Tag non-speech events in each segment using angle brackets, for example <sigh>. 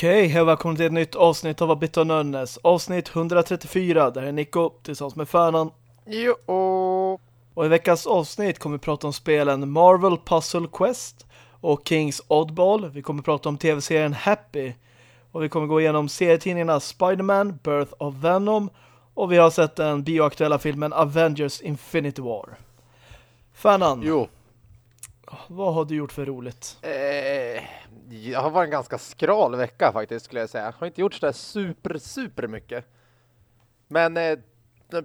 Okej, hej och välkommen till ett nytt avsnitt av Abit Nörnes. Avsnitt 134, där är Nico tillsammans med Färnan. Jo. Och i veckans avsnitt kommer vi prata om spelen Marvel Puzzle Quest och Kings Oddball. Vi kommer prata om tv-serien Happy. Och vi kommer gå igenom serietidningarna Spider-Man, Birth of Venom och vi har sett den bioaktuella filmen Avengers Infinity War. Färnan, Jo. vad har du gjort för roligt? Eh, jag har varit en ganska skral vecka faktiskt skulle jag säga. Har inte gjort sådär super, super mycket. Men eh,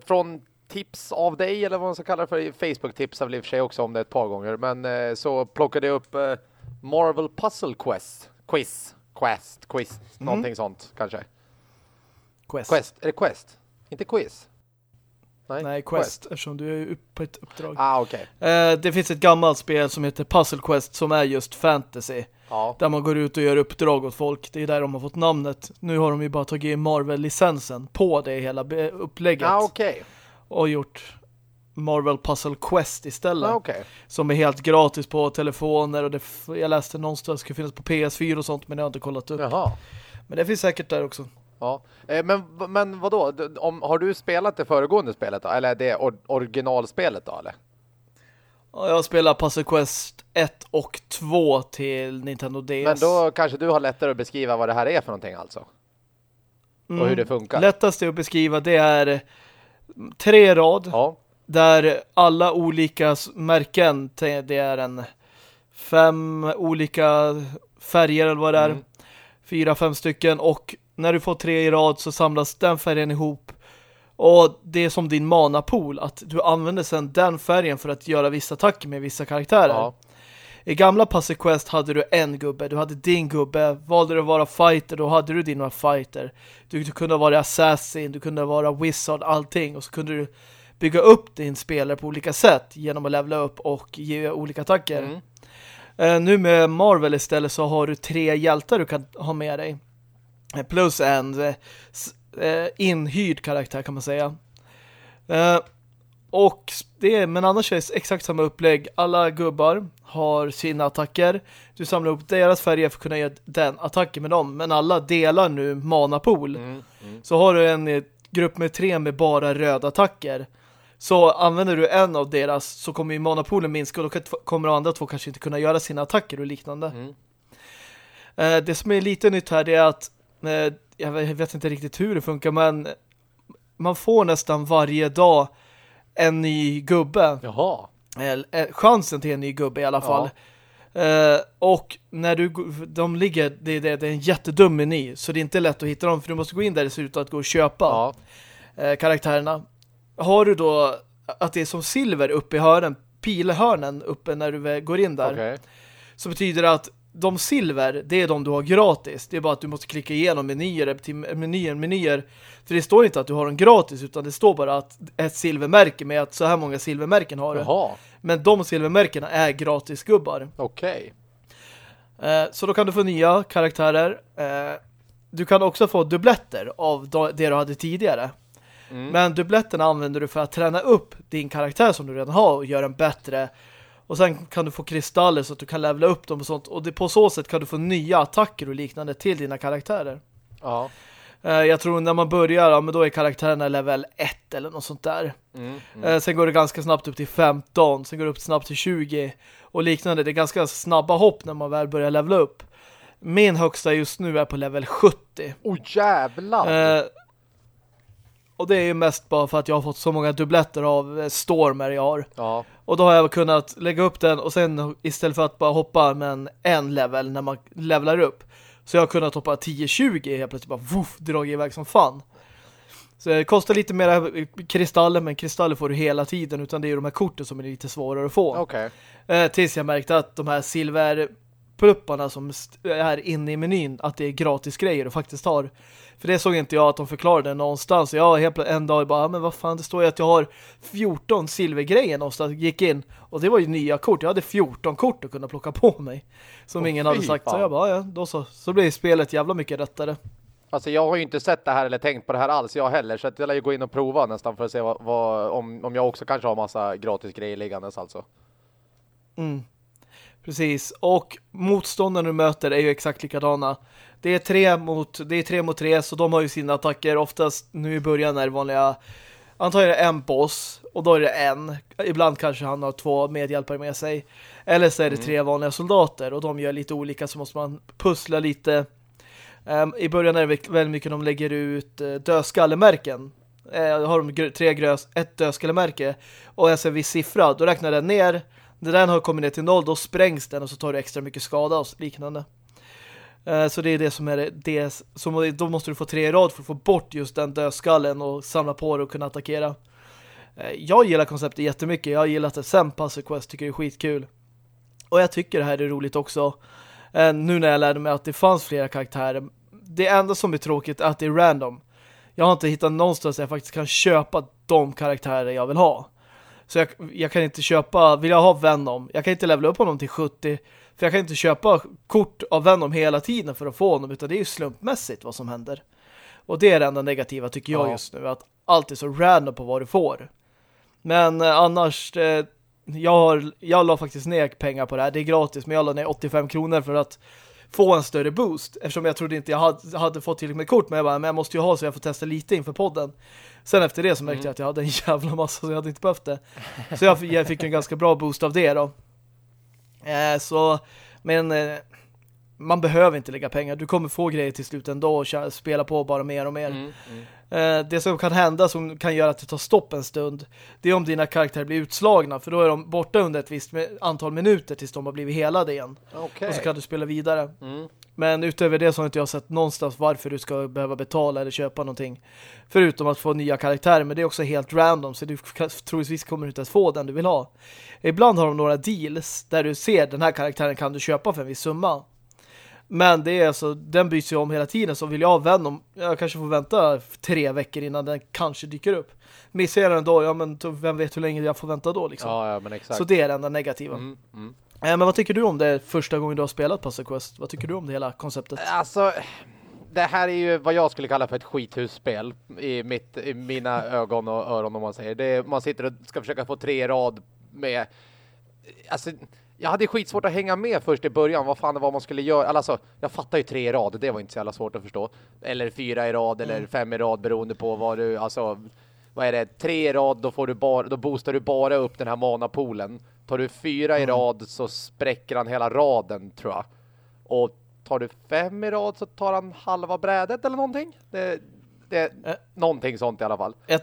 från tips av dig eller vad man ska kalla det för Facebook-tips har väl i och för sig också om det ett par gånger. Men eh, så plockade jag upp eh, Marvel Puzzle Quest. Quiz. Quest. Quiz. Någonting sånt kanske. Quest. Quest. Är det Quest? Inte quiz? Nej, Quest, eftersom du är på ett uppdrag. Ah, okej. Eh, det finns ett gammalt spel som heter Puzzle Quest som är just fantasy. Ja. Där man går ut och gör uppdrag åt folk. Det är där de har fått namnet. Nu har de ju bara tagit Marvel-licensen på det hela upplägget. Ah, okej. Och gjort Marvel Puzzle Quest istället. Ah, okej. Som är helt gratis på telefoner. Och det jag läste någonstans ska finnas på PS4 och sånt. Men jag har inte kollat upp. Jaha. Men det finns säkert där också. Ja, eh, men, men vad då? Om, har du spelat det föregående spelet då? Eller det or originalspelet då, eller? Ja, Jag spelar Puzzle Quest 1 och 2 till Nintendo DS. Men då kanske du har lättare att beskriva vad det här är för någonting alltså? Och hur det funkar? Lättast att beskriva det är tre rad. Ja, Där alla olika märken, det är en fem olika färger eller vad det är. Mm. Fyra, fem stycken. Och när du får tre i rad så samlas den färgen ihop. Och det är som din mana-pool. Att du använder sen den färgen för att göra vissa attacker med vissa karaktärer. ja. I gamla Puzzle Quest hade du en gubbe, du hade din gubbe. Valde du att vara fighter, då hade du dina fighter. Du, du kunde vara assassin, du kunde vara wizard, allting. Och så kunde du bygga upp din spelare på olika sätt genom att levla upp och ge olika attacker. Mm. Eh, nu med Marvel istället så har du tre hjältar du kan ha med dig. Eh, Plus en eh, inhyrd karaktär kan man säga. Eh, och det är, men annars är det exakt samma upplägg. Alla gubbar har sina attacker. Du samlar upp deras färger för att kunna göra den attacken med dem. Men alla delar nu mana-pool. Mm. Mm. Så har du en eh, grupp med tre med bara röda attacker. Så använder du en av deras så kommer ju manapoolen minska och då kommer de andra två kanske inte kunna göra sina attacker och liknande. Mm. Eh, det som är lite nytt här är att eh, jag vet- inte riktigt hur det funkar men man får nästan varje dag en ny gubbe. Jaha. Eller, eh, chansen till en ny gubbe i alla fall. Eh, och när du de ligger, det, det, det är en jättedum meny så det är inte lätt att hitta dem för du måste gå in där det ser ut att gå och köpa Ja. eh, karaktärerna. Har du då att det är som silver uppe i hörnen, pilhörnen uppe när du går in där Okej. så betyder det att de silver, det är de du har gratis. Det är bara att du måste klicka igenom menyer, till menyer, menyer. För det står inte att du har dem gratis utan det står bara att ett silvermärke med att så här många silvermärken har du. Jaha. Men de silvermärkena är gratis gubbar. Okej. Eh, så då kan du få nya karaktärer. Eh, du kan också få dubbletter av det du hade tidigare. Mm. Men dubbletterna använder du för att träna upp din karaktär som du redan har och göra den bättre. Och sen kan du få kristaller så att du kan levela upp dem och sånt. Och det, på så sätt kan du få nya attacker och liknande till dina karaktärer. Ja. Eh, jag tror när man börjar, ja, men då är karaktärerna level 1 eller något sånt där. Mm. Mm. Eh, sen går det ganska snabbt upp till 15, sen går det upp snabbt till 20 och liknande. Det är ganska snabba hopp när man väl börjar levela upp. Min högsta just nu är på level 70. Oh jävlar. Eh, och det är ju mest bara för att jag har fått så många dubbletter av eh, stormer jag har. Ja. Och då har jag kunnat lägga upp den och sen istället för att bara hoppa med en level när man levlar upp. Så jag har kunnat hoppa 10-20 helt plötsligt bara woof, dragit iväg som fan. Så det kostar lite mer kristaller men kristaller får du hela tiden utan det är ju de här korten som är lite svårare att få. Okej. Eh, tills jag märkte att de här silverplupparna som är inne i menyn att det är gratis grejer och faktiskt har. För det såg inte jag att de förklarade någonstans. Jag helt en dag bara, "Ah, men vad fan, det står ju att jag har 14 silvergrejer någonstans. Gick in och det var ju nya kort. Jag hade 14 kort att kunna plocka på mig. Som Åh, ingen hade sagt. Så fan. jag bara, "Ah, ja, då så. Så blir spelet jävla mycket rättare. Alltså jag har ju inte sett det här eller tänkt på det här alls jag heller så jag lär ju gå in och prova nästan för att se vad, vad, om, om jag också kanske har massa gratis grejer liggandes alltså. Mm. Precis, och motståndarna du möter är ju exakt likadana. Det är tre mot, det är tre mot tre, så de har ju sina attacker. Oftast nu i början är det vanliga, antagligen en boss, och då är det en. Ibland kanske han har två medhjälpare med sig. Eller så är det mm. tre vanliga soldater, och de gör lite olika, så måste man pussla lite. Um, I början är det väldigt mycket de lägger ut uh, dödskallemärken. Uh, har de tre grös, ett dödskallemärke och en viss siffra, då räknar den ner när den har kommit ner till noll då sprängs den och så tar du extra mycket skada och liknande. Eh, så det är det som är det. Så då måste du få tre i rad för att få bort just den dödskallen och samla på det och kunna attackera. Eh, jag gillar konceptet jättemycket. Jag har gillat det sen Puzzle Quest. Tycker det är skitkul. Och jag tycker det här är roligt också. Eh, nu när jag lärde mig att det fanns flera karaktärer. Det enda som är tråkigt är att det är random. Jag har inte hittat någonstans där jag faktiskt kan köpa de karaktärer jag vill ha. Så jag, jag, kan inte köpa, vill jag ha Venom, jag kan inte levela upp honom till 70 för jag kan inte köpa kort av Venom hela tiden för att få honom utan det är ju slumpmässigt vad som händer. Och det är det enda negativa tycker jag ja. just nu, att allt är så random på vad du får. Men eh, annars, eh, jag, har, jag la faktiskt ner pengar på det här. Det är gratis, men jag la ner 85 kronor för att få en större boost. Eftersom jag trodde inte jag hade, hade fått tillräckligt med kort, men jag bara, men jag måste ju ha så jag får testa lite inför podden. Sen efter det så märkte mm. jag att jag hade en <laughs> jävla massa så jag hade inte behövt det. Så jag, jag fick en ganska bra boost av det då. Eh, så, men eh, man behöver inte lägga pengar. Du kommer få grejer till slut ändå och spela på bara mer och mer. Mm, mm. Eh, det som kan hända som kan göra att det tar stopp en stund det är om dina karaktärer blir utslagna för då är de borta under ett visst antal minuter tills de har blivit helade igen. Okay. Och så kan du spela vidare. Mm. Men utöver det så har inte jag sett någonstans varför du ska behöva betala eller köpa någonting. Förutom att få nya karaktärer. Men det är också helt random så du troligtvis kommer inte att få den du vill ha. Ibland har de några deals där du ser den här karaktären kan du köpa för en viss summa. Men det är alltså, den byts ju om hela tiden så vill jag ha Venom, jag kanske får vänta tre veckor innan den kanske dyker upp. Missar jag den då, ja men vem vet hur länge jag får vänta då liksom. Ja, ja men exakt. Så det är det enda negativa. Mm, mm. Eh, men vad tycker du om det första gången du har spelat Puzzle Quest? Vad tycker du om det hela konceptet? Alltså, det här är ju vad jag skulle kalla för ett skithusspel i, mitt, i mina ögon och öron om man säger. Det är, man sitter och ska försöka få tre rad med... Alltså, jag hade skitsvårt att hänga med först i början. Vad fan det var man skulle göra. Alltså, jag fattar ju tre i rad. Det var inte så jävla svårt att förstå. Eller fyra i rad eller mm. fem i rad beroende på vad du... Alltså, vad är det? Tre i rad, då, får du bara, då boostar du bara upp den här manapoolen. Tar du fyra mm. i rad så spräcker han hela raden, tror jag. Och tar du fem i rad så tar han halva brädet eller någonting. Det, det äh. någonting sånt i alla fall. Jag,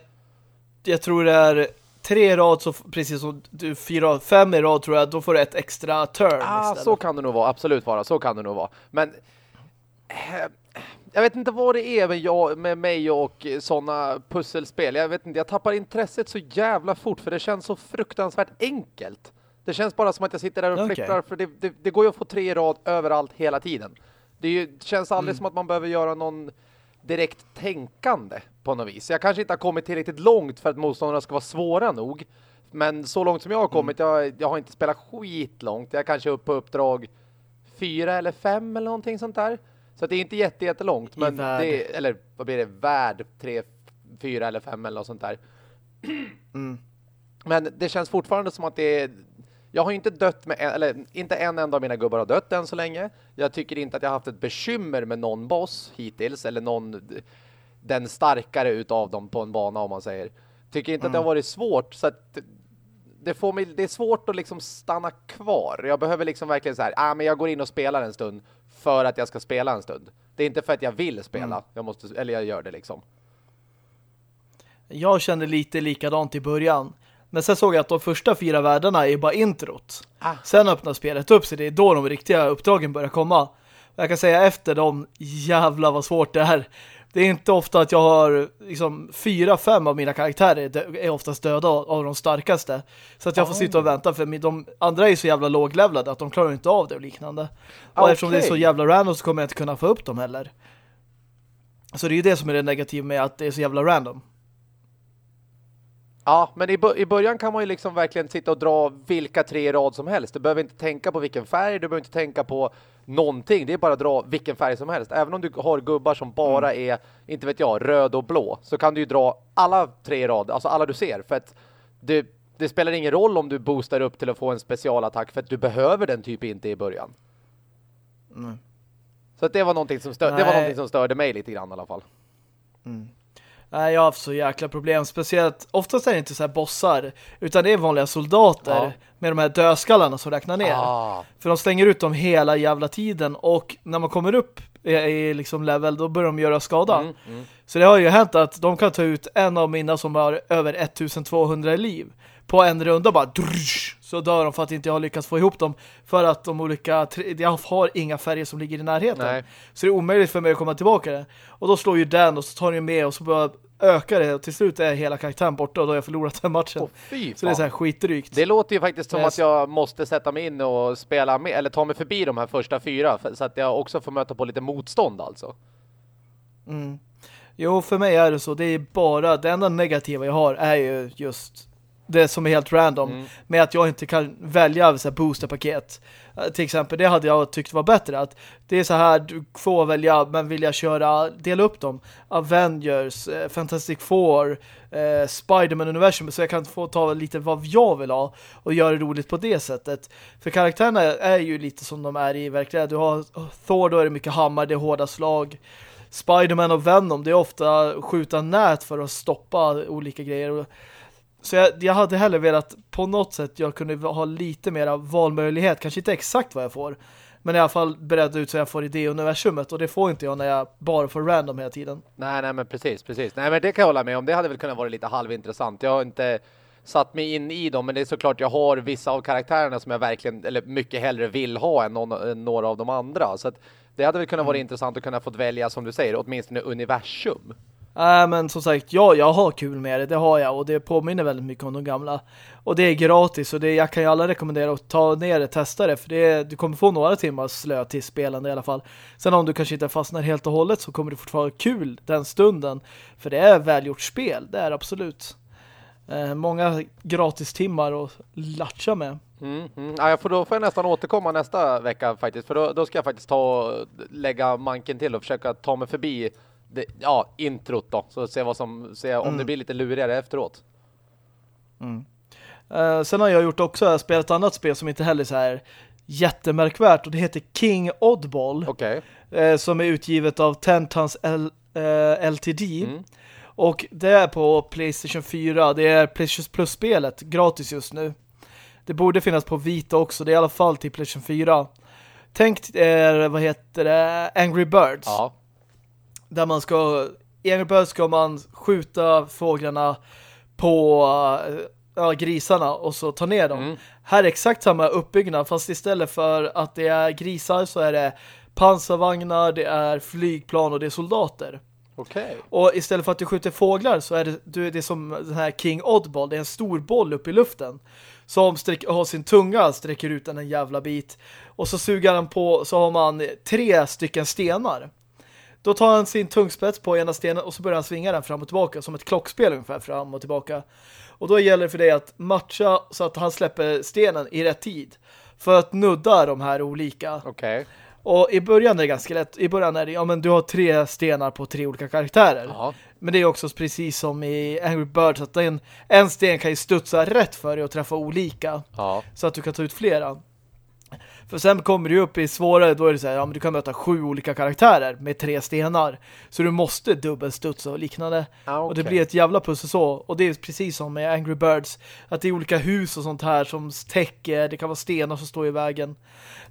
jag tror det är tre rad så precis som du fyra, fem i rad tror jag, då får du ett extra turn ah, istället. Så kan det nog vara, absolut vara. Så kan det nog vara. Men eh, jag vet inte vad det är med, jag, med mig och sådana pusselspel. Jag vet inte, jag tappar intresset så jävla fort för det känns så fruktansvärt enkelt. Det känns bara som att jag sitter där och okay. flipprar för det, det, det, går ju att få tre i rad överallt hela tiden. Det, ju, det känns aldrig mm. som att man behöver göra någon direkt tänkande på något vis. Jag kanske inte har kommit tillräckligt långt för att motståndarna ska vara svåra nog. Men så långt som jag har kommit, mm. jag, jag har inte spelat skit långt. Jag är kanske upp på uppdrag fyra eller fem eller någonting sånt där. Så det är inte jätte, jättelångt. Men det, eller vad blir det? Värd tre, fyra eller fem eller något sånt där. Mm. Men det känns fortfarande som att det är... Jag har inte dött med... Eller inte en enda av mina gubbar har dött än så länge. Jag tycker inte att jag har haft ett bekymmer med någon boss hittills. Eller någon... Den starkare utav dem på en bana om man säger. Tycker inte mm. att det har mm. varit svårt. Så att det, får mig, det är svårt att liksom stanna kvar. Jag behöver liksom verkligen så här, ah, men jag går in och spelar en stund för att jag ska spela en stund. Det är inte för att jag vill spela, mm. jag måste, eller jag gör det liksom. Jag kände lite likadant i början. Men sen såg jag att de första fyra världarna är bara introt. Ah. Sen öppnar spelet upp sig. Det är då de riktiga uppdragen börjar komma. Jag kan säga efter dem, jävla vad svårt det är. Det är inte ofta att jag har liksom fyra, fem av mina karaktärer är oftast döda av de starkaste. Så att jag får sitta och vänta för de andra är så jävla låglevlade att de klarar inte av det och liknande. Och okay. eftersom det är så jävla random så kommer jag inte kunna få upp dem heller. Så det är ju det som är det negativa med att det är så jävla random. Ja, men i, i början kan man ju liksom verkligen sitta och dra vilka tre rad som helst. Du behöver inte tänka på vilken färg, du behöver inte tänka på någonting. Det är bara att dra vilken färg som helst. Även om du har gubbar som bara mm. är, inte vet jag, röd och blå. Så kan du ju dra alla tre rad, alltså alla du ser. För att du, det spelar ingen roll om du boostar upp till att få en specialattack för att du behöver den typ inte i början. Mm. Så att det var någonting som störde, det var någonting som störde mig lite grann i alla fall. Mm. Nej, jag har haft så jäkla problem. Speciellt, oftast är det inte så bossar, utan det är vanliga soldater ja. med de här dödskallarna som räknar ner. Ah. För de slänger ut dem hela jävla tiden och när man kommer upp i, i liksom level, då börjar de göra skada. Mm, mm. Så det har ju hänt att de kan ta ut en av mina som har över 1200 liv på en runda bara drush, så dör de för att inte jag har lyckats få ihop dem för att de olika jag har inga färger som ligger i närheten. Nej. Så det är omöjligt för mig att komma tillbaka. Och då slår ju den och så tar den med och så bara ökar det och till slut är hela karaktären borta och då har jag förlorat den matchen. Oh, så det är så här skitdrygt. Det låter ju faktiskt som yes. att jag måste sätta mig in och spela med, eller ta mig förbi de här första fyra så att jag också får möta på lite motstånd alltså. Mm. Jo, för mig är det så. Det är bara, det enda negativa jag har är ju just det som är helt random mm. med att jag inte kan välja så här boosterpaket. Uh, till exempel, det hade jag tyckt var bättre att det är så här, du får välja men vill jag köra, dela upp dem Avengers, uh, Fantastic Four uh, Spiderman-universum så jag kan få ta lite vad jag vill ha och göra det roligt på det sättet. För karaktärerna är ju lite som de är i verkligheten. Du har Thor, då är det mycket hammar, det är hårda slag Spiderman och Venom, det är ofta skjuta nät för att stoppa olika grejer så jag, jag hade hellre velat på något sätt jag kunde ha lite mer valmöjlighet. Kanske inte exakt vad jag får. Men i alla fall beredd ut så jag får idé-universumet. Och det får inte jag när jag bara får random hela tiden. Nej, nej men precis, precis. Nej men det kan jag hålla med om. Det hade väl kunnat vara lite halvintressant. Jag har inte satt mig in i dem. Men det är såklart jag har vissa av karaktärerna som jag verkligen, eller mycket hellre vill ha än, någon, än några av de andra. Så att det hade väl kunnat vara mm. intressant att kunna få välja som du säger, åtminstone universum. Nej, äh, men som sagt, ja, jag har kul med det, det har jag och det påminner väldigt mycket om de gamla. Och det är gratis och det, jag kan ju alla rekommendera att ta ner det, testa det, för det, du kommer få några timmar slö till spelande i alla fall. Sen om du kanske inte fastnar helt och hållet så kommer det fortfarande vara kul den stunden, för det är välgjort spel, det är absolut. Eh, många gratis timmar att latcha med. Mm, mm. Ja, får då får jag nästan återkomma nästa vecka faktiskt, för då, då ska jag faktiskt ta och lägga manken till och försöka ta mig förbi det, ja, introt då. Så se vad som, se om mm. det blir lite lurigare efteråt. Mm. Uh, sen har jag gjort också, jag spelat ett annat spel som inte heller är så här jättemärkvärt och det heter King Oddball. Okay. Eh, som är utgivet av Tentans L, eh, LTD. Mm. Och det är på Playstation 4. Det är Playstation Plus-spelet, gratis just nu. Det borde finnas på Vita också, det är i alla fall till Playstation 4. Tänk er, vad heter det, Angry Birds. Ja där man ska Angry Birds ska man skjuta fåglarna på ja, grisarna och så ta ner dem. Mm. Här är exakt samma uppbyggnad fast istället för att det är grisar så är det pansarvagnar, det är flygplan och det är soldater. Okay. Och istället för att du skjuter fåglar så är det, du, det är som den här King Oddball. Det är en stor boll upp i luften som sträck, har sin tunga sträcker ut en jävla bit. Och så suger han på så har man tre stycken stenar. Då tar han sin tungspets på ena stenen och så börjar han svinga den fram och tillbaka som ett klockspel ungefär fram och tillbaka. Och då gäller det för dig att matcha så att han släpper stenen i rätt tid för att nudda de här olika. Okej. Okay. Och i början är det ganska lätt. I början är det, ja men du har tre stenar på tre olika karaktärer. Aha. Men det är också precis som i Angry Birds att en, en sten kan ju studsa rätt för dig och träffa olika. Ja. Så att du kan ta ut flera. För sen kommer du upp i svårare, då är det så här, ja men du kan möta sju olika karaktärer med tre stenar. Så du måste dubbelstutsa och liknande. Ah, okay. Och det blir ett jävla pussel så. Och det är precis som med Angry Birds. Att det är olika hus och sånt här som täcker, det kan vara stenar som står i vägen.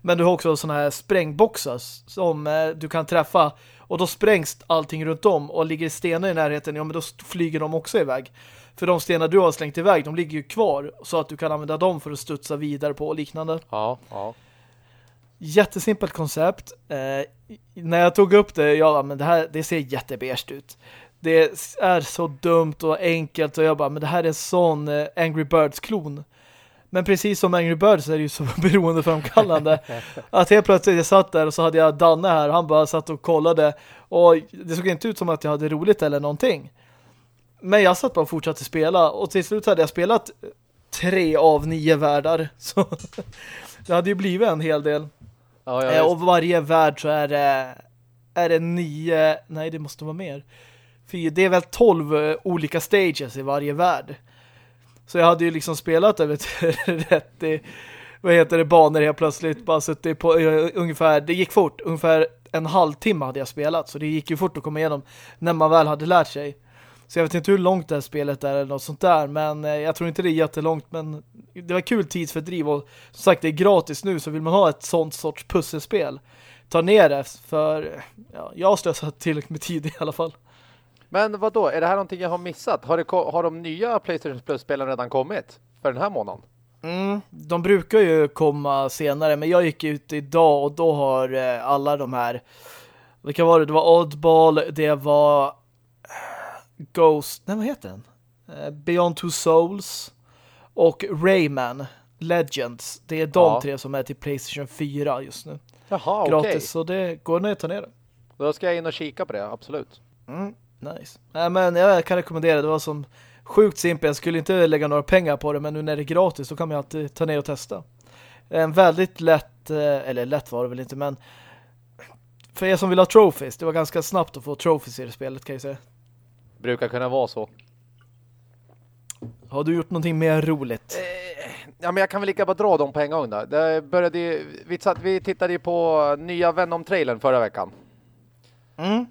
Men du har också såna här sprängboxar som eh, du kan träffa. Och då sprängs allting runt om. Och ligger stenar i närheten, ja men då flyger de också iväg. För de stenar du har slängt iväg, de ligger ju kvar. Så att du kan använda dem för att studsa vidare på och liknande. Ja, ja. Jättesimpelt koncept. Eh, när jag tog upp det, ja men det här det ser jätteberst ut. Det är så dumt och enkelt och jag bara, men det här är en sån eh, Angry Birds-klon. Men precis som Angry Birds är det ju så <laughs> beroendeframkallande <laughs> att helt plötsligt jag satt där och så hade jag Danne här och han bara satt och kollade och det såg inte ut som att jag hade roligt eller någonting. Men jag satt bara och fortsatte spela och till slut hade jag spelat tre av nio världar <laughs> så det hade ju blivit en hel del. Ja, ja, och varje värld så är det, är det nio, nej det måste vara mer. För det är väl tolv eh, olika stages i varje värld. Så jag hade ju liksom spelat över <laughs> 30 vad heter det, banor helt plötsligt. Bara suttit på uh, ungefär, det gick fort. Ungefär en halvtimme hade jag spelat. Så det gick ju fort att komma igenom när man väl hade lärt sig. Så jag vet inte hur långt det här spelet är eller något sånt där. Men eh, jag tror inte det är jättelångt. Men det var kul tidsfördriv. Och som sagt, det är gratis nu. Så vill man ha ett sånt sorts pusselspel. Ta ner det. För ja, jag har slösat tillräckligt med tid i alla fall. Men vad då? Är det här någonting jag har missat? Har, det, har de nya Playstation Plus-spelen redan kommit? För den här månaden? Mm, de brukar ju komma senare. Men jag gick ut idag och då har eh, alla de här... Vilka var det? Det var Oddball, det var Ghost, nej vad heter den? Uh, Beyond Two Souls och Rayman Legends. Det är de ja. tre som är till Playstation 4 just nu. Jaha, Gratis, okay. så det går ner att ta ner det. Då ska jag in och kika på det, absolut. Mm, nice. Nej, men jag kan rekommendera det. var som sjukt simpelt. Jag skulle inte lägga några pengar på det, men nu när det är gratis så kan man alltid ta ner och testa. En väldigt lätt, eh, eller lätt var det väl inte, men för er som vill ha trophies, det var ganska snabbt att få trophies i det spelet kan jag säga brukar kunna vara så. Har du gjort någonting mer roligt? Eh, ja, men jag kan väl lika bara dra dem på en gång då. Det började, vi, satt, vi tittade ju på nya Venom-trailern förra veckan. Mm.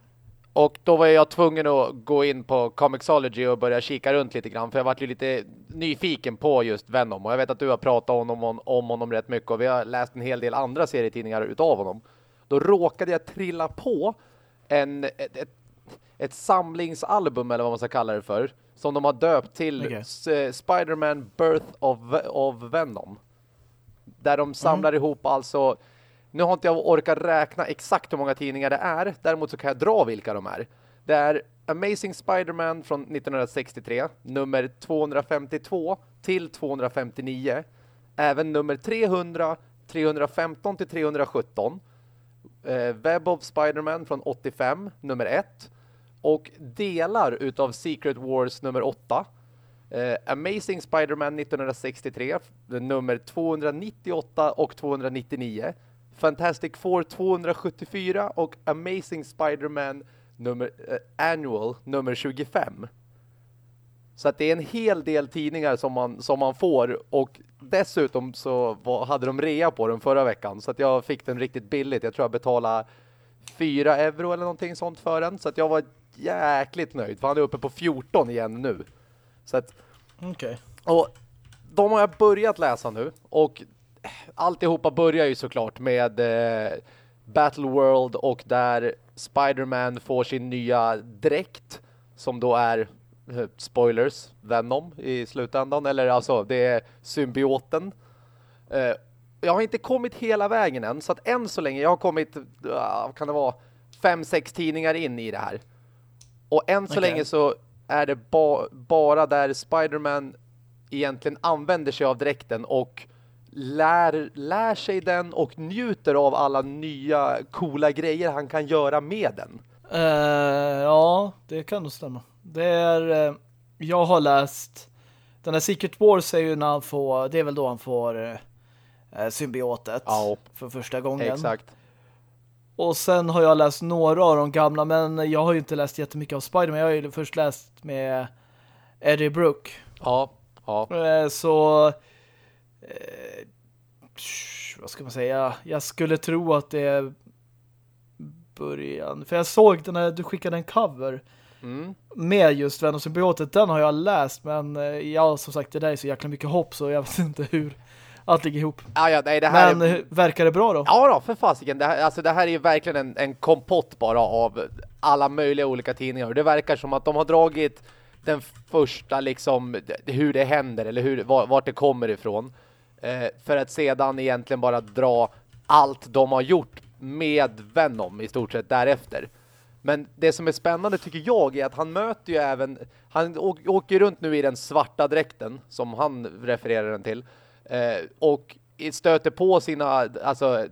Och då var jag tvungen att gå in på Comixology och börja kika runt lite grann. För jag var ju lite nyfiken på just Venom. Och jag vet att du har pratat om honom, om honom rätt mycket. Och vi har läst en hel del andra serietidningar utav honom. Då råkade jag trilla på en, ett, ett ett samlingsalbum eller vad man ska kalla det för som de har döpt till okay. Eh, Spider-Man Birth of, of Venom. Där de samlar mm. ihop alltså nu har inte jag orkat räkna exakt hur många tidningar det är. Däremot så kan jag dra vilka de är. Det är Amazing Spider-Man från 1963, nummer 252 till 259. Även nummer 300, 315 till 317. Eh, Web of Spider-Man från 85, nummer 1 och delar utav Secret Wars nummer 8. Eh, Amazing Spider-Man 1963, nummer 298 och 299. Fantastic Four 274 och Amazing Spider-Man nummer, eh, Annual nummer 25. Så att det är en hel del tidningar som man, som man får och dessutom så var, hade de rea på den förra veckan så att jag fick den riktigt billigt. Jag tror jag betalade 4 euro eller någonting sånt för den så att jag var jäkligt nöjd. För han är uppe på 14 igen nu. Så att... Okej. Okay. Och de har jag börjat läsa nu. Och alltihopa börjar ju såklart med eh, Battle World och där Spider-Man får sin nya dräkt som då är eh, spoilers, Venom i slutändan. Eller alltså, det är symbioten. Eh, jag har inte kommit hela vägen än. Så att än så länge, jag har kommit, uh, kan det vara, fem, sex tidningar in i det här. Och än så okay. länge så är det ba bara där Spiderman egentligen använder sig av dräkten och lär, lär sig den och njuter av alla nya coola grejer han kan göra med den. Uh, ja, det kan nog stämma. Det är, uh, jag har läst den här Secret Wars är ju när han får, det är väl då han får uh, symbiotet ja, för första gången. Exakt. Och sen har jag läst några av de gamla, men jag har ju inte läst jättemycket av Spiderman. Jag har ju först läst med Eddie Brooke. Ja, ja. Eh, så eh, vad ska man säga? Jag skulle tro att det är början. För jag såg den här, du skickade en cover mm. med just Venom symbiotet. Den har jag läst, men eh, ja, som sagt, det där är så jäkla mycket hopp så jag vet inte hur allt ligger ihop. Ja, ja, nej, det här Men är... verkar det bra då? Ja då, för fasiken. Det här, alltså, det här är ju verkligen en, en kompott bara av alla möjliga olika tidningar. Det verkar som att de har dragit den första liksom hur det händer eller hur, vart det kommer ifrån. Eh, för att sedan egentligen bara dra allt de har gjort med Venom i stort sett därefter. Men det som är spännande tycker jag är att han möter ju även han åker runt nu i den svarta dräkten som han refererar den till. Eh, och stöter på sina alltså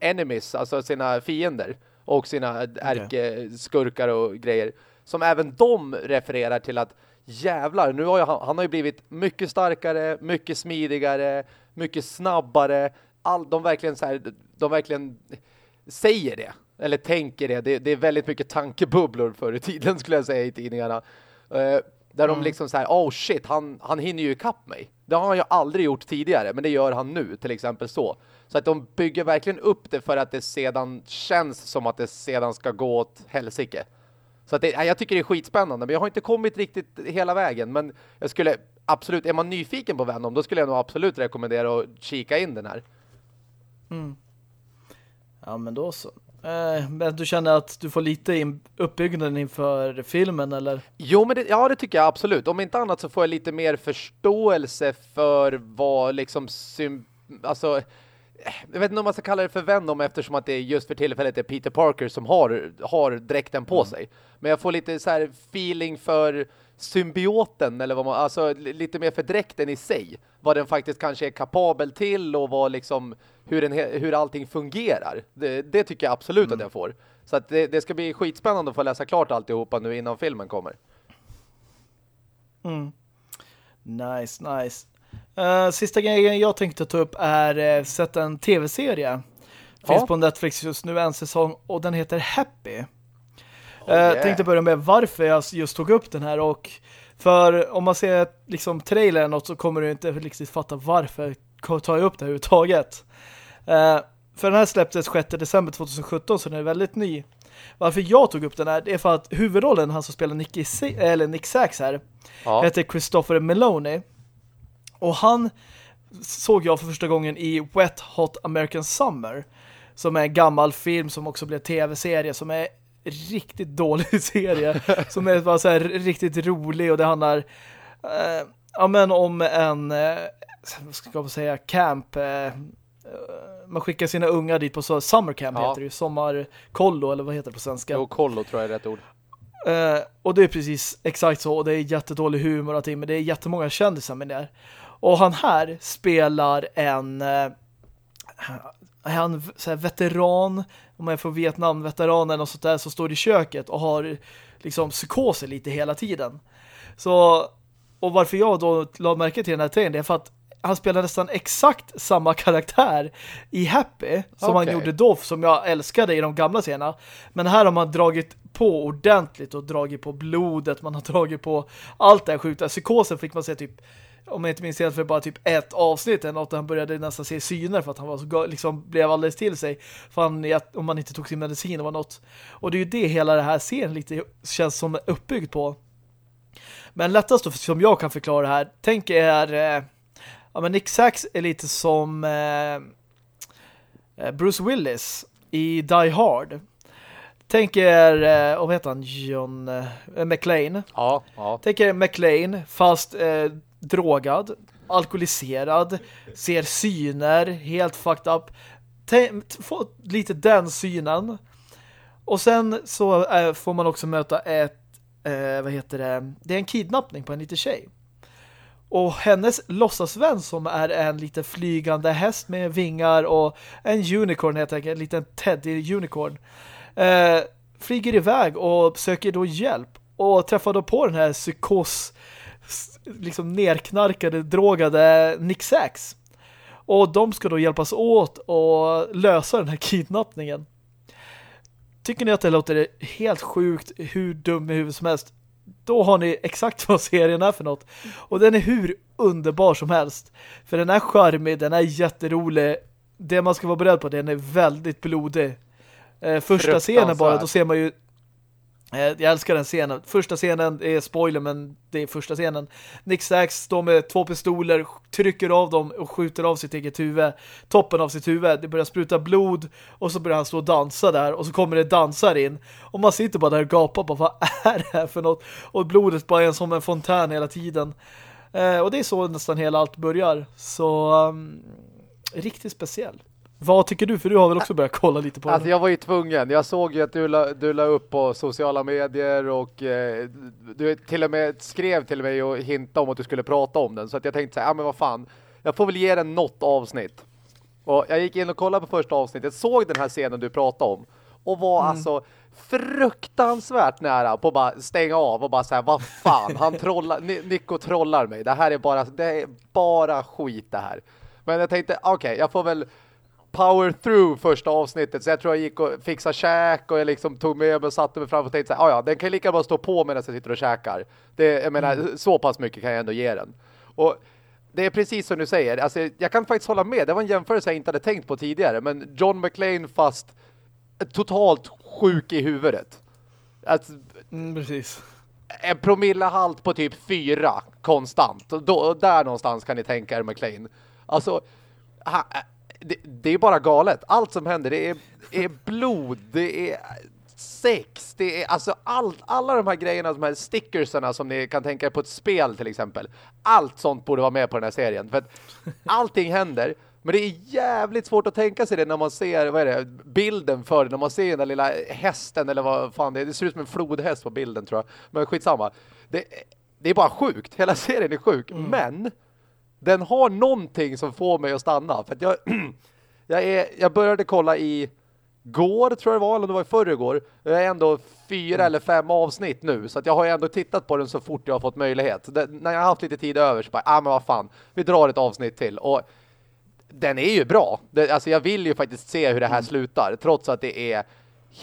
enemies, alltså sina fiender och sina ärkeskurkar och grejer som även de refererar till att jävlar, nu har jag. han har ju blivit mycket starkare, mycket smidigare, mycket snabbare. All, de verkligen så här, de verkligen säger det eller tänker det. det. det. är väldigt mycket tankebubblor förr i tiden skulle jag säga i tidningarna. Uh, där Mm. de liksom så här, oh shit, han, han hinner ju ikapp mig. Det har han ju aldrig gjort tidigare, men det gör han nu, till exempel så. Så att de bygger verkligen upp det för att det sedan känns som att det sedan ska gå åt helsike. Så att det, jag tycker det är skitspännande, men jag har inte kommit riktigt hela vägen. Men jag skulle absolut, är man nyfiken på Venom, då skulle jag nog absolut rekommendera att kika in den här. Ja, men då så. Eh, men du känner att du får lite in uppbyggnaden inför filmen, eller? Jo, men det, ja, det tycker jag absolut. Om inte annat så får jag lite mer förståelse för vad liksom alltså jag vet inte om man ska kalla det för Venom eftersom att det just för tillfället är Peter Parker som har, har dräkten på sig. Men jag får lite så här feeling för symbioten eller vad man, alltså lite mer för dräkten i sig. Vad den faktiskt kanske är kapabel till och vad liksom hur, den, hur allting fungerar. Det, det tycker jag absolut att jag får. Så att det, det ska bli skitspännande att få läsa klart alltihopa nu innan filmen kommer. Mm. Nice, nice. Uh, sista grejen jag tänkte ta upp är uh, sätta en tv-serie. Finns Ja. på Netflix just nu en säsong och den heter Happy. Oh, Eh, yeah. Tänkte börja med varför jag just tog upp den här och för om man ser liksom trailern något så kommer du inte riktigt fatta varför jag tar upp det här överhuvudtaget. Eh, för den här släpptes 6 december 2017 så den är väldigt ny. Varför jag tog upp den här det är för att huvudrollen, han som spelar Nicky, Se- eller Nick Sachs här, Ja. heter Christopher Meloni. Och han såg jag för första gången i Wet Hot American Summer. Som är en gammal film som också blev tv-serie som är riktigt dålig <laughs> serie. som är bara så här riktigt rolig och det handlar eh, ja, men om en eh, vad ska jag säga camp eh, eh, man skickar sina unga dit på så summer camp Ja. heter det ju, sommarkollo eller vad heter det på svenska? Jo, kollo tror jag är rätt ord. Eh, och det är precis exakt så. Och det är jättedålig humor och allting. Men det är jättemånga kändisar med det. Och han här spelar en eh, han så här, veteran om jag får Vietnam-veteranen och sånt där som står i köket och har liksom psykoser lite hela tiden. Så och varför jag då la märke till den här trailern det är för att han spelar nästan exakt samma karaktär i Happy som han Okej. gjorde då som jag älskade i de gamla scenerna. Men här har man dragit på ordentligt och dragit på blodet, man har <laughs> dragit på allt det här sjuka. Psykosen fick man se typ om jag inte minns helt för bara typ ett avsnitt eller något han började nästan se syner för att han var så liksom blev alldeles till sig för han, om man inte tog sin medicin och något. Och det är ju det hela det här serien lite känns som uppbyggt på. Men lättast då, som jag kan förklara det här, tänk er eh, ja men Nick Sachs är lite som eh, eh, Bruce Willis i Die Hard. Tänk er, eh, vad heter han? John eh, McClane. Ja, ja. Tänk er McLean fast eh, drogad, alkoholiserad, ser syner, helt fucked up. Få lite den synen. Och sen så äh, får man också möta ett, äh, vad heter det? Det är en kidnappning på en liten tjej. Och hennes låtsasvän som är en liten flygande häst med vingar och en unicorn helt enkelt, en liten teddy unicorn. Äh, flyger iväg och söker då hjälp och träffar då på den här psykos liksom nerknarkade, drogade Nick Sachs. Och de ska då hjälpas åt och lösa den här kidnappningen. Tycker ni att det låter helt sjukt, hur dum i huvudet som helst? Då har ni exakt <laughs> vad serien är för något. Och den är hur underbar som helst. För den är charmig, den är jätterolig. Det man ska vara beredd på, den är väldigt blodig. Eh, första scenen bara, då ser man ju Eh, jag älskar den scenen. Första scenen är spoiler, men det är första scenen. Nick Sachs står med två pistoler, trycker av dem och skjuter av sitt eget huvud. Toppen av sitt huvud. Det börjar spruta blod och så börjar han stå och dansa där och så kommer det dansar in. Och man sitter bara där och gapar på vad är det här för något? Och blodet bara är som en fontän hela tiden. Eh, och det är så nästan hela allt börjar. Så um, riktigt speciell. Vad tycker du? För du har väl också börjat kolla lite på Alltså den. jag var ju tvungen. Jag såg ju att du la, du la upp på sociala medier och eh, du till och med skrev till mig och hintade om att du skulle prata om den. Så att jag tänkte så här, ja men vad fan. Jag får väl ge den något avsnitt. Och jag gick in och kollade på första avsnittet, såg den här scenen du pratade om och var alltså fruktansvärt nära på att bara stänga av och bara säga vad fan, han trollar, Ni- Nico trollar mig. Det här är bara, det är bara skit det här. Men jag tänkte, okej, jag får väl power through första avsnittet. Så jag tror jag gick och fixade käk och jag liksom tog med mig och satte mig fram och tänkte så här, ja, den kan lika bara stå på medan jag sitter och käkar. Det, jag menar, mm. så pass mycket kan jag ändå ge den. Och det är precis som du säger. Alltså, jag kan faktiskt hålla med. Det var en jämförelse jag inte hade tänkt på tidigare. Men John McClane fast totalt sjuk i huvudet. Alltså, mm, precis. En promillehalt på typ fyra konstant. Då, där någonstans kan ni tänka er McClane. Alltså, ha, det, det, är bara galet. Allt som händer, det är, är blod, det är sex, det är alltså allt, alla de här grejerna, de här stickersarna som ni kan tänka er på ett spel till exempel. Allt sånt borde vara med på den här serien. För att allting händer, men det är jävligt svårt att tänka sig det när man ser, vad är det, bilden för det, när man ser den där lilla hästen eller vad fan det är. Det ser ut som en flodhäst på bilden tror jag. Men skitsamma. Det, det är bara sjukt. Hela serien är sjuk. Mm. Men den har någonting som får mig att stanna. För att jag, <clears throat> jag, är, jag började kolla i går tror jag det var, eller det var i förrgår. Jag är ändå fyra mm. eller fem avsnitt nu, så att jag har ändå tittat på den så fort jag har fått möjlighet. Det, när jag har haft lite tid över så bara, ah men vad fan, vi drar ett avsnitt till. Och den är ju bra. Det, alltså jag vill ju faktiskt se hur det här mm. slutar, trots att det är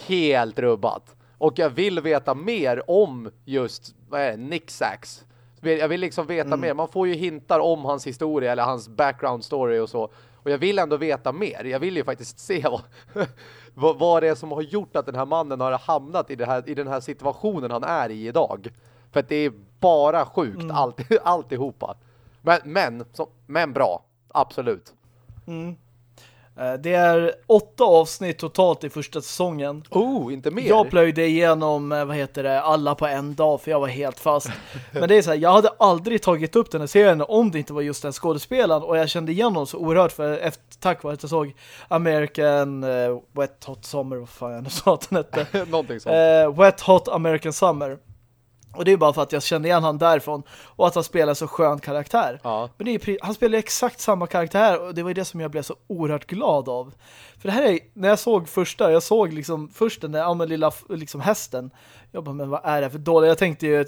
helt rubbat. Och jag vill veta mer om just, vad är det, Nick Sachs. Jag vill liksom veta mm. mer. Man får ju hintar om hans historia eller hans background story och så. Och jag vill ändå veta mer. Jag vill ju faktiskt se vad, <laughs> vad, vad det är som har gjort att den här mannen har hamnat i, här, i den här situationen han är i idag. För att det är bara sjukt mm. allt, <laughs> alltihopa. Men, men, så, men bra. Absolut. Mm. Eh, det är åtta avsnitt totalt i första säsongen. Oh, inte mer. Jag plöjde igenom, eh, vad heter det, alla på en dag för jag var helt fast. <laughs> Men det är så här, jag hade aldrig tagit upp den här serien om det inte var just den skådespelaren och jag kände igen honom så oerhört för efter, tack vare att jag såg American uh, Wet Hot Summer, vad fan jag nu sa att den hette. <laughs> Någonting sånt. Uh, Wet Hot American Summer. Och det är bara för att jag kände igen han därifrån och att han spelar så skön karaktär. Ja. Men är, han spelar exakt samma karaktär och det var det som jag blev så oerhört glad av. För det här är, när jag såg första, jag såg liksom först den där ja, lilla liksom hästen. Jag bara, men vad är det för dåligt? Jag tänkte ju,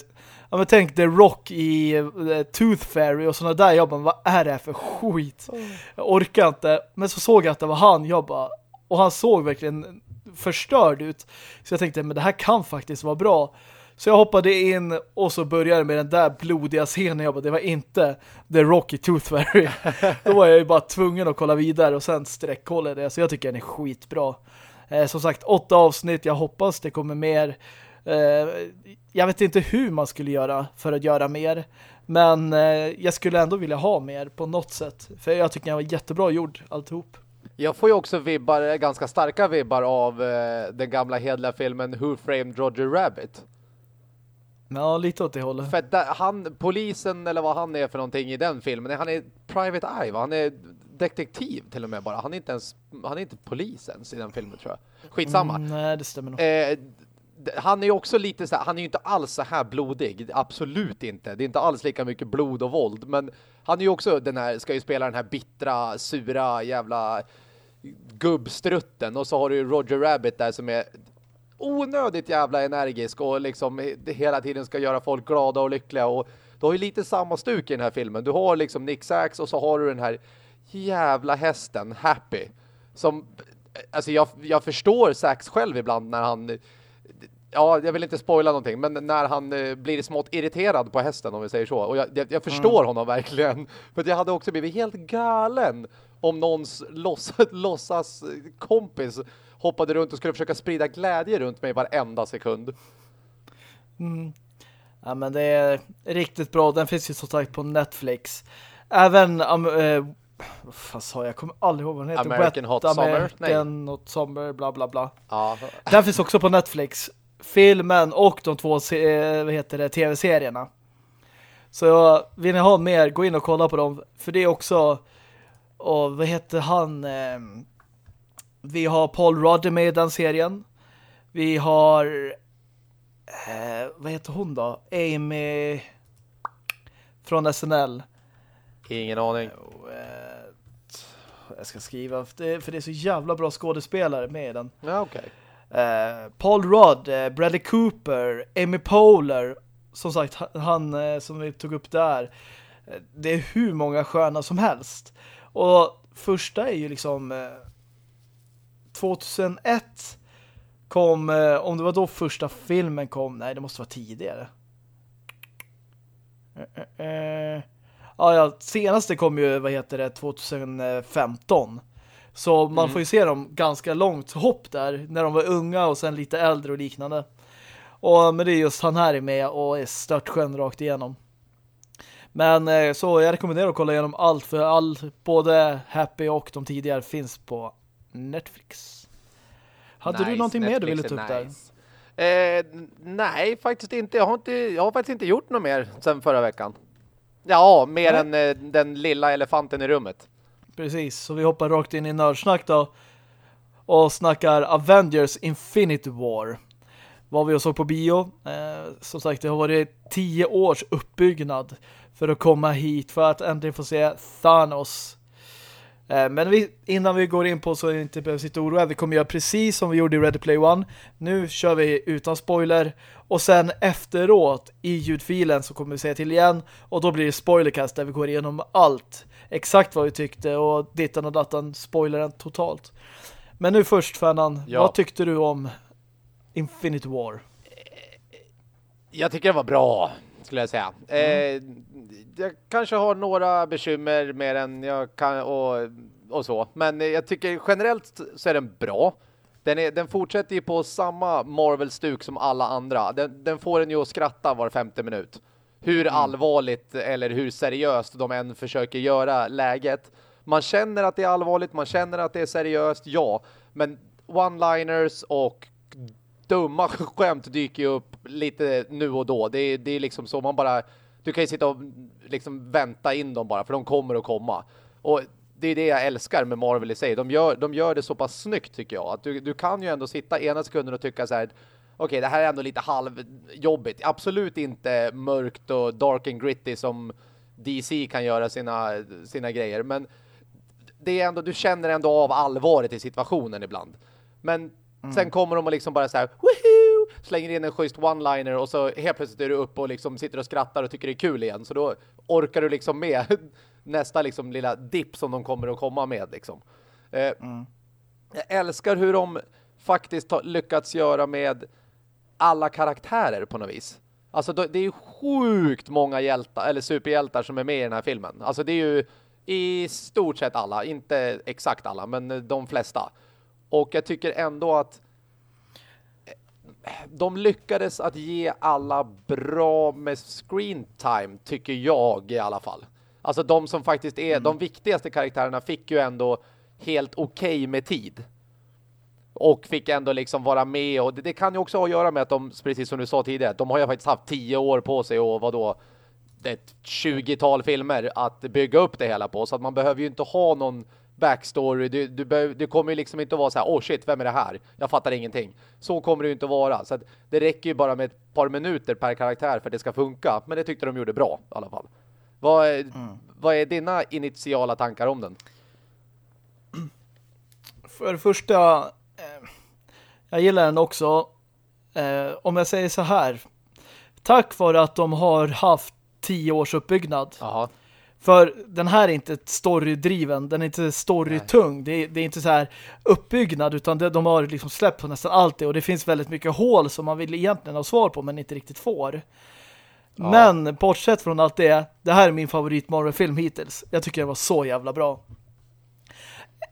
ja men tänk The Rock i uh, Tooth Fairy och sådana där. Jag bara, vad är det för skit? Jag orkar inte. Men så såg jag att det var han, jag bara, och han såg verkligen förstörd ut. Så jag tänkte, men det här kan faktiskt vara bra. Så jag hoppade in och så började med den där blodiga scenen. Jag bara, det var inte The Rocky Tooth Fairy. <laughs> Då var jag ju bara tvungen att kolla vidare och sen sträckkolla det. Så jag tycker den är skitbra. Eh, som sagt, åtta avsnitt. Jag hoppas det kommer mer. Eh, jag vet inte hur man skulle göra för att göra mer. Men eh, jag skulle ändå vilja ha mer på något sätt. För jag tycker den var jättebra gjord alltihop. Jag får ju också vibbar, ganska starka vibbar av eh, den gamla hedliga filmen Who Framed Roger Rabbit. Ja, lite åt det hållet. För där, han, polisen eller vad han är för någonting i den filmen, han är private eye, va? han är detektiv till och med bara. Han är inte ens, han är inte polis ens i den filmen tror jag. Skitsamma. Mm, nej, det stämmer nog. Eh, han är ju också lite så här, han är ju inte alls så här blodig. Absolut inte. Det är inte alls lika mycket blod och våld. Men han är ju också den här, ska ju spela den här bittra, sura jävla gubbstrutten. Och så har du Roger Rabbit där som är onödigt jävla energisk och liksom hela tiden ska göra folk glada och lyckliga och du har ju lite samma stuk i den här filmen. Du har liksom Nick Sachs och så har du den här jävla hästen Happy som alltså jag, jag förstår Sachs själv ibland när han ja, jag vill inte spoila någonting, men när han eh, blir smått irriterad på hästen om vi säger så. Och jag, jag, jag förstår mm. honom verkligen. För jag hade också blivit helt galen om någons <laughs> låtsas kompis hoppade runt och skulle försöka sprida glädje runt mig varenda sekund. Mm. Ja, men det är riktigt bra. Den finns ju som sagt på Netflix. Även um, uh, vad sa jag? Jag kommer aldrig ihåg vad den heter. American Wet, Hot American Hot Summer, bla bla bla. Ja. Den finns också på Netflix. Filmen och de två eh, vad heter det, tv-serierna. Så vill ni ha mer, gå in och kolla på dem. För det är också och vad heter han? Eh, vi har Paul Rodder med i den serien. Vi har eh, vad heter hon då? Amy från SNL. Ingen aning. Eh, jag ska skriva för det är så jävla bra skådespelare med i den. Ja, okej. Okay. Eh, Paul Rudd, eh, Bradley Cooper, Amy Poehler, som sagt han som vi tog upp där. Det är hur många sköna som helst. Och första är ju liksom 2001 kom, eh, om det var då första filmen kom, nej det måste vara tidigare. Eh, eh, ja, ja, senaste kom ju, vad heter det, 2015. Så man mm. får ju se dem ganska långt hopp där, när de var unga och sen lite äldre och liknande. Och, men det är just han här är med och är stört skön rakt igenom. Men så jag rekommenderar att kolla igenom allt för all, både Happy och de tidigare finns på Netflix. Hade nice, du någonting mer du ville ta upp nice. där? Eh, nej, faktiskt inte. Jag har, inte. jag har faktiskt inte gjort något mer sen förra veckan. Ja, mer än eh, den lilla elefanten i rummet. Precis, så vi hoppar rakt in i nördsnack då. Och snackar Avengers Infinity War. Var vi och såg på bio. Eh, som sagt, det har varit tio års uppbyggnad för att komma hit. För att äntligen få se Thanos men vi, innan vi går in på så inte behöver sitta. Vi kommer göra precis som vi gjorde i Ready Play One. Nu kör vi utan spoiler. Och sen efteråt i ljudfilen så kommer vi säga till igen. Och då blir det spoilercast där vi går igenom allt. Exakt vad vi tyckte och dittan och datan spoilaren totalt. Men nu först Fernan, ja. vad tyckte du om Infinite War? Jag tycker det var bra skulle jag säga. Mm. Eh, jag kanske har några bekymmer med den jag kan, och, och så. Men jag tycker generellt så är den bra. Den, är, den fortsätter ju på samma Marvel-stuk som alla andra. Den, den får en ju att skratta var femte minut. Hur mm. allvarligt eller hur seriöst de än försöker göra läget. Man känner att det är allvarligt, man känner att det är seriöst, ja. Men one-liners och dumma <laughs> skämt dyker ju upp lite nu och då. Det är, det är liksom så man bara... Du kan ju sitta och liksom vänta in dem bara, för de kommer att komma. Och det är det jag älskar med Marvel i sig. De gör, de gör det så pass snyggt tycker jag. Att du, du kan ju ändå sitta ena sekunden och tycka så här... Okej, okay, det här är ändå lite halvjobbigt. Absolut inte mörkt och dark and gritty som DC kan göra sina, sina grejer. Men det är ändå, du känner ändå av allvaret i situationen ibland. Men Mm. Sen kommer de och liksom bara så här Woohoo! Slänger in en schysst one-liner och så helt plötsligt är du uppe och liksom sitter och skrattar och tycker det är kul igen. Så då orkar du liksom med <laughs> nästa liksom lilla dipp som de kommer att komma med liksom. Eh, mm. Jag älskar hur de faktiskt har lyckats göra med alla karaktärer på något vis. Alltså det är ju sjukt många hjältar eller superhjältar som är med i den här filmen. Alltså det är ju i stort sett alla, inte exakt alla, men de flesta. Och jag tycker ändå att de lyckades att ge alla bra med screen time, tycker jag i alla fall. Alltså de som faktiskt är, mm. de viktigaste karaktärerna fick ju ändå helt okej okay med tid. Och fick ändå liksom vara med och det, det, kan ju också ha att göra med att de, precis som du sa tidigare, de har ju faktiskt haft tio år på sig och vad då ett 20-tal filmer att bygga upp det hela på. Så att man behöver ju inte ha någon backstory. Du, du, du kommer ju liksom inte att vara så här, åh oh shit, vem är det här? Jag fattar ingenting. Så kommer det ju inte att vara. Så det räcker ju bara med ett par minuter per karaktär för att det ska funka. Men det tyckte de gjorde bra i alla fall. Vad är, mm. vad är dina initiala tankar om den? För det första, eh, jag gillar den också. Eh, om jag säger så här. Tack vare att de har haft tio års uppbyggnad. Aha för den här är inte storydriven, den är inte storytung. Det det är inte så här uppbyggnad utan det, de har liksom släppt på nästan allt det. Och det finns väldigt mycket hål som man vill egentligen ha svar på men inte riktigt får. Ja. Men bortsett från allt det, det här är min favorit Marvel-film hittills. Jag tycker det var så jävla bra.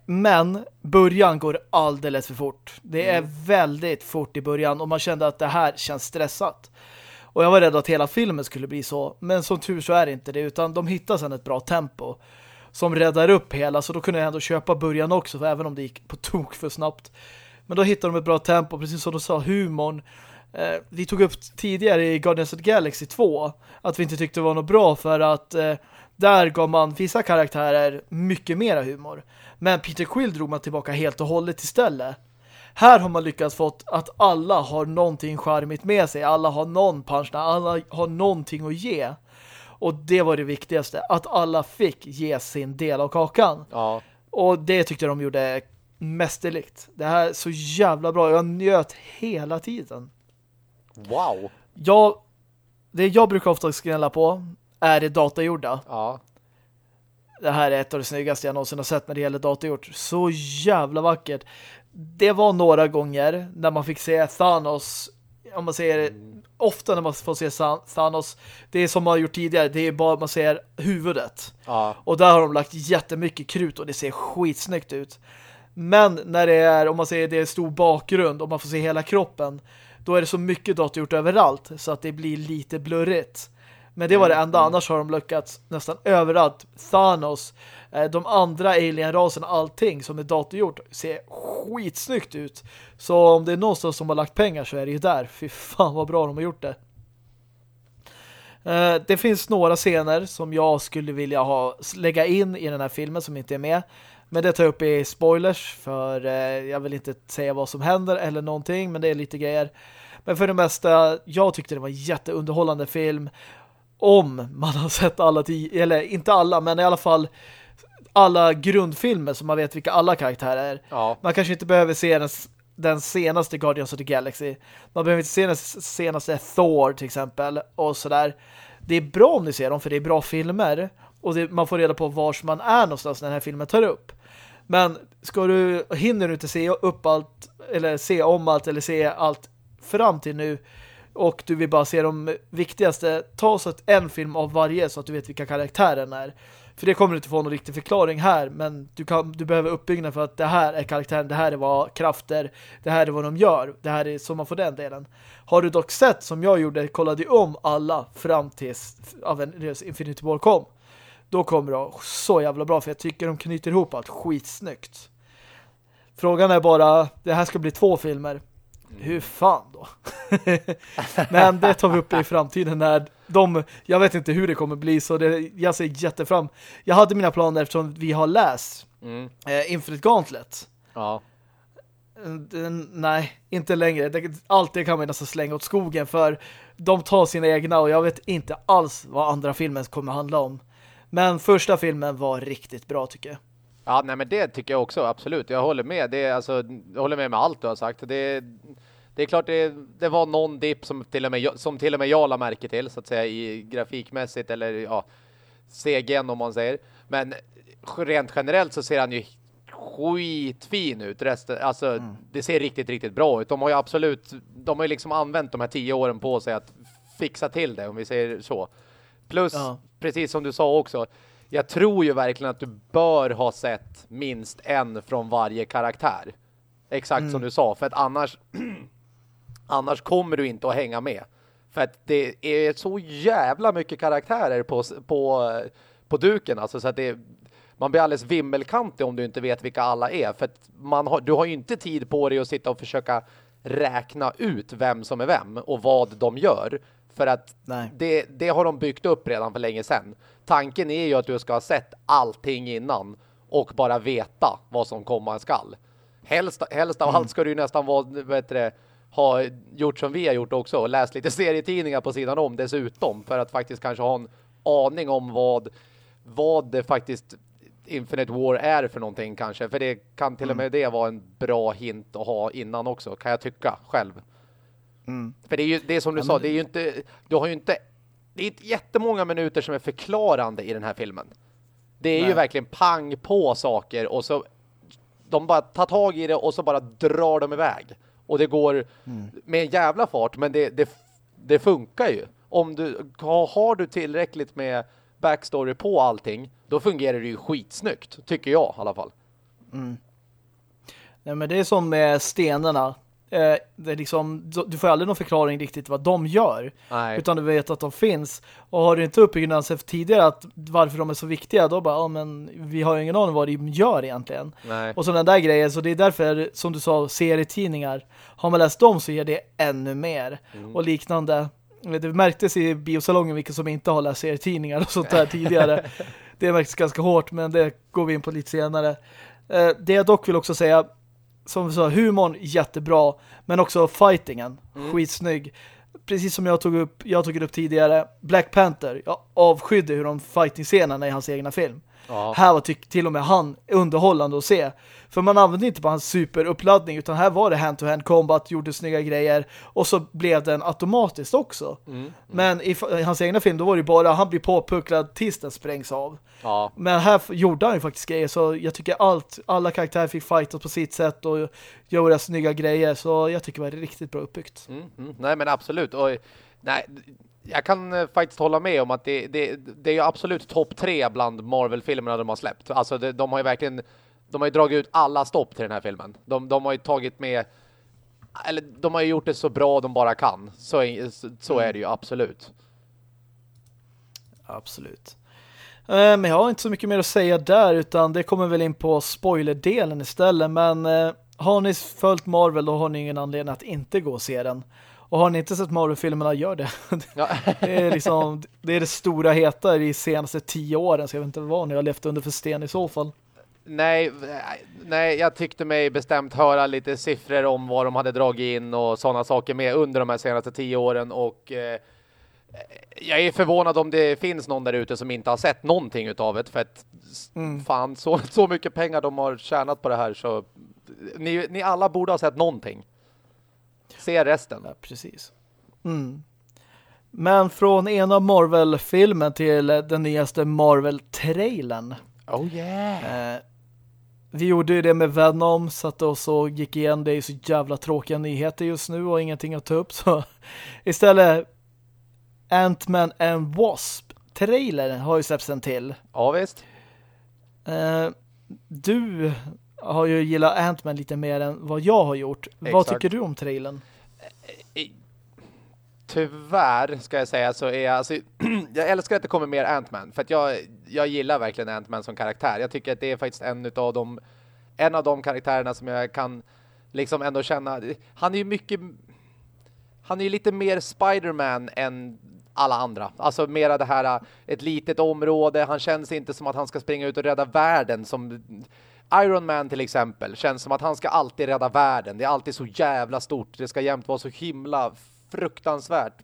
Men början går alldeles för fort. Det är mm. väldigt fort i början och man kände att det här känns stressat. Och jag var rädd att hela filmen skulle bli så. Men som tur så är det inte det. Utan de hittar sedan ett bra tempo. Som räddar upp hela. Så då kunde jag ändå köpa början också. För även om det gick på tok för snabbt. Men då hittade de ett bra tempo. Precis som du sa, humorn. Eh, vi tog upp tidigare i Guardians of the Galaxy 2. Att vi inte tyckte det var något bra. För att eh, där gav man vissa karaktärer mycket mera humor. Men Peter Quill drog man tillbaka helt och hållet istället. Här har man lyckats fått att alla har någonting charmigt med sig. Alla har någon punch, alla har någonting att ge. Och det var det viktigaste. Att alla fick ge sin del av kakan. Ja. Och det tyckte de gjorde mästerligt. Det här är så jävla bra. Jag njöt hela tiden. Wow. Jag, det jag brukar ofta skrälla på är det datagjorda. Ja. Det här är ett av det snyggaste jag någonsin har sett när det gäller datagjort. Så jävla vackert det var några gånger när man fick se Thanos om man säger mm. ofta när man får se Thanos det är som man har gjort tidigare, det är bara man ser huvudet. Ja. Och där har de lagt jättemycket krut och det ser skitsnyggt ut. Men när det är, om man säger det är stor bakgrund och man får se hela kroppen då är det så mycket datorgjort överallt så att det blir lite blurrigt. Men det var det enda, mm. annars har de lyckats nästan överallt. Thanos, eh, de andra alien-raserna, allting som är datorgjort ser skitsnyggt ut. Så om det är någonstans som har lagt pengar så är det ju där. Fy fan vad bra de har gjort det. Eh, det finns några scener som jag skulle vilja ha lägga in i den här filmen som inte är med. Men det tar jag upp i spoilers för eh, jag vill inte säga vad som händer eller någonting men det är lite grejer. Men för det mesta, jag tyckte det var en jätteunderhållande film om man har sett alla tio, eller inte alla, men i alla fall alla grundfilmer så man vet vilka alla karaktärer är. Ja. Man kanske inte behöver se den, den senaste Guardians of the Galaxy. Man behöver inte se den senaste Thor till exempel och sådär. Det är bra om ni ser dem för det är bra filmer och det, man får reda på vars man är någonstans när den här filmen tar upp. Men ska du, hinner du inte se upp allt eller se om allt eller se allt fram till nu och du vill bara se de viktigaste, ta så att en film av varje så att du vet vilka karaktärerna är. För det kommer du inte få någon riktig förklaring här, men du, kan, du behöver uppbyggnad för att det här är karaktären, det här är vad krafter, det här är vad de gör, det här är så man får den delen. Har du dock sett, som jag gjorde, kollade om alla fram tills Avengers Infinity War kom, då kommer det så jävla bra, för jag tycker de knyter ihop allt skitsnyggt. Frågan är bara, det här ska bli två filmer. Hur fan då? <laughs> Men det tar vi upp i framtiden när de, jag vet inte hur det kommer bli så det, jag ser jättefram. Jag hade mina planer eftersom vi har läst mm. eh, Infinite Gauntlet. Ja. Nej, inte längre. Allt det kan man nästan slänga åt skogen för de tar sina egna och jag vet inte alls vad andra filmen kommer handla om. Men första filmen var riktigt bra tycker jag. Ja, nej men det tycker jag också, absolut. Jag håller med. Det är, alltså, jag håller med med allt du har sagt. Det, det är klart det, det var någon dipp som till, och med, som till och med jag la märke till, så att säga, i grafikmässigt eller ja, CGN om man säger. Men rent generellt så ser han ju skitfin ut. Resten, alltså, mm. det ser riktigt, riktigt bra ut. De har ju absolut, de har ju liksom använt de här tio åren på sig att fixa till det, om vi säger så. Plus, ja. precis som du sa också, jag tror ju verkligen att du bör ha sett minst en från varje karaktär. Exakt mm. som du sa, för att annars <clears throat> annars kommer du inte att hänga med. För att det är så jävla mycket karaktärer på, på, på duken, alltså så att det man blir alldeles vimmelkantig om du inte vet vilka alla är. För att man har, du har ju inte tid på dig att sitta och försöka räkna ut vem som är vem och vad de gör. För att det, det, har de byggt upp redan för länge sedan. Tanken är ju att du ska ha sett allting innan och bara veta vad som komma skall. Helst, helst av mm. allt ska du nästan vara vet du, ha gjort som vi har gjort också och läst lite <laughs> serietidningar på sidan om dessutom för att faktiskt kanske ha en aning om vad, vad det faktiskt Infinite War är för någonting kanske. För det kan till och med mm. det vara en bra hint att ha innan också, kan jag tycka själv. Mm. För det är ju det är som du ja, sa, det är ju inte du har ju inte det är inte jättemånga minuter som är förklarande i den här filmen. Det är Nej. ju verkligen pang på saker och så de bara tar tag i det och så bara drar de iväg. Och det går mm. med en jävla fart, men det, det, det funkar ju. Om du har du tillräckligt med backstory på allting, då fungerar det ju skitsnyggt, tycker jag i alla fall. Mm. Nej, men det är som med stenarna eh, det är liksom, du får aldrig någon förklaring riktigt vad de gör. Nej. Utan du vet att de finns. Och har du inte uppbyggnaden sett tidigare att varför de är så viktiga, då bara, ja men vi har ju ingen aning vad de gör egentligen. Nej. Och sådana där grejer. Så det är därför, som du sa, serietidningar. Har man läst dem så ger det ännu mer. Mm. Och liknande. Det märktes i biosalongen vilka som inte har läst serietidningar och sånt där tidigare. <laughs> Det märktes ganska hårt, men det går vi in på lite senare. Eh, det jag dock vill också säga som vi sa, humorn jättebra, men också fightingen, mm. skitsnygg. Precis som jag tog upp, jag tog upp tidigare, Black Panther, jag avskydde hur de fighting-scenerna i hans egna film. Ja. Här var till och med han underhållande att se. För man använde inte bara hans superuppladdning utan här var det hand-to-hand -hand combat, gjorde snygga grejer och så blev den automatiskt också. Mm, mm. Men i, i, hans egna film då var det bara han blir påpucklad tills den sprängs av. Ja. Men här gjorde han ju faktiskt grejer så jag tycker allt, alla karaktärer fick fightas på sitt sätt och göra snygga grejer så jag tycker det var riktigt bra uppbyggt. Mm, mm. nej men absolut och nej, jag kan eh, faktiskt hålla med om att det, det, det är ju absolut topp tre bland Marvel-filmerna de har släppt. Alltså det, de har ju verkligen de har ju dragit ut alla stopp till den här filmen. De, de har ju tagit med eller de har ju gjort det så bra de bara kan. Så, så är det ju absolut. Absolut. Eh, men jag har inte så mycket mer att säga där utan det kommer väl in på spoilerdelen istället. Men eh, har ni följt Marvel då har ni ingen anledning att inte gå och se den. Och har ni inte sett Marvel-filmerna, gör det. <laughs> Ja. det, är liksom, det är det stora heta i senaste tio åren, så jag vet inte vad ni har levt under för sten i så fall. Nej, nej, jag tyckte mig bestämt höra lite siffror om vad de hade dragit in och sådana saker med under de här senaste tio åren och eh, jag är förvånad om det finns någon där ute som inte har sett någonting utav det för att mm. fan, så, så mycket pengar de har tjänat på det här så ni, ni alla borde ha sett någonting. Se resten. Ja, precis. Mm. Men från en av Marvel-filmen till den nyaste Marvel-trailern. Oh yeah! Eh, vi gjorde ju det med Venom, satt och så gick igen. Det är så jävla tråkiga nyheter just nu och ingenting att ta upp. Så <laughs> istället Ant-Man and Wasp trailern har ju släppts en till. Ja, visst. Eh, du har ju gillat Ant-Man lite mer än vad jag har gjort. Exakt. Vad tycker du om trailern? Eh, tyvärr ska jag säga så är jag, alltså, <clears throat> jag älskar att det kommer mer Ant-Man för att jag, jag gillar verkligen Ant-Man som karaktär. Jag tycker att det är faktiskt en av de en av de karaktärerna som jag kan liksom ändå känna han är ju mycket han är ju lite mer Spiderman än alla andra. Alltså mera det här ett litet område. Han känns inte som att han ska springa ut och rädda världen som Iron Man till exempel känns som att han ska alltid rädda världen. Det är alltid så jävla stort. Det ska jämt vara så himla fruktansvärt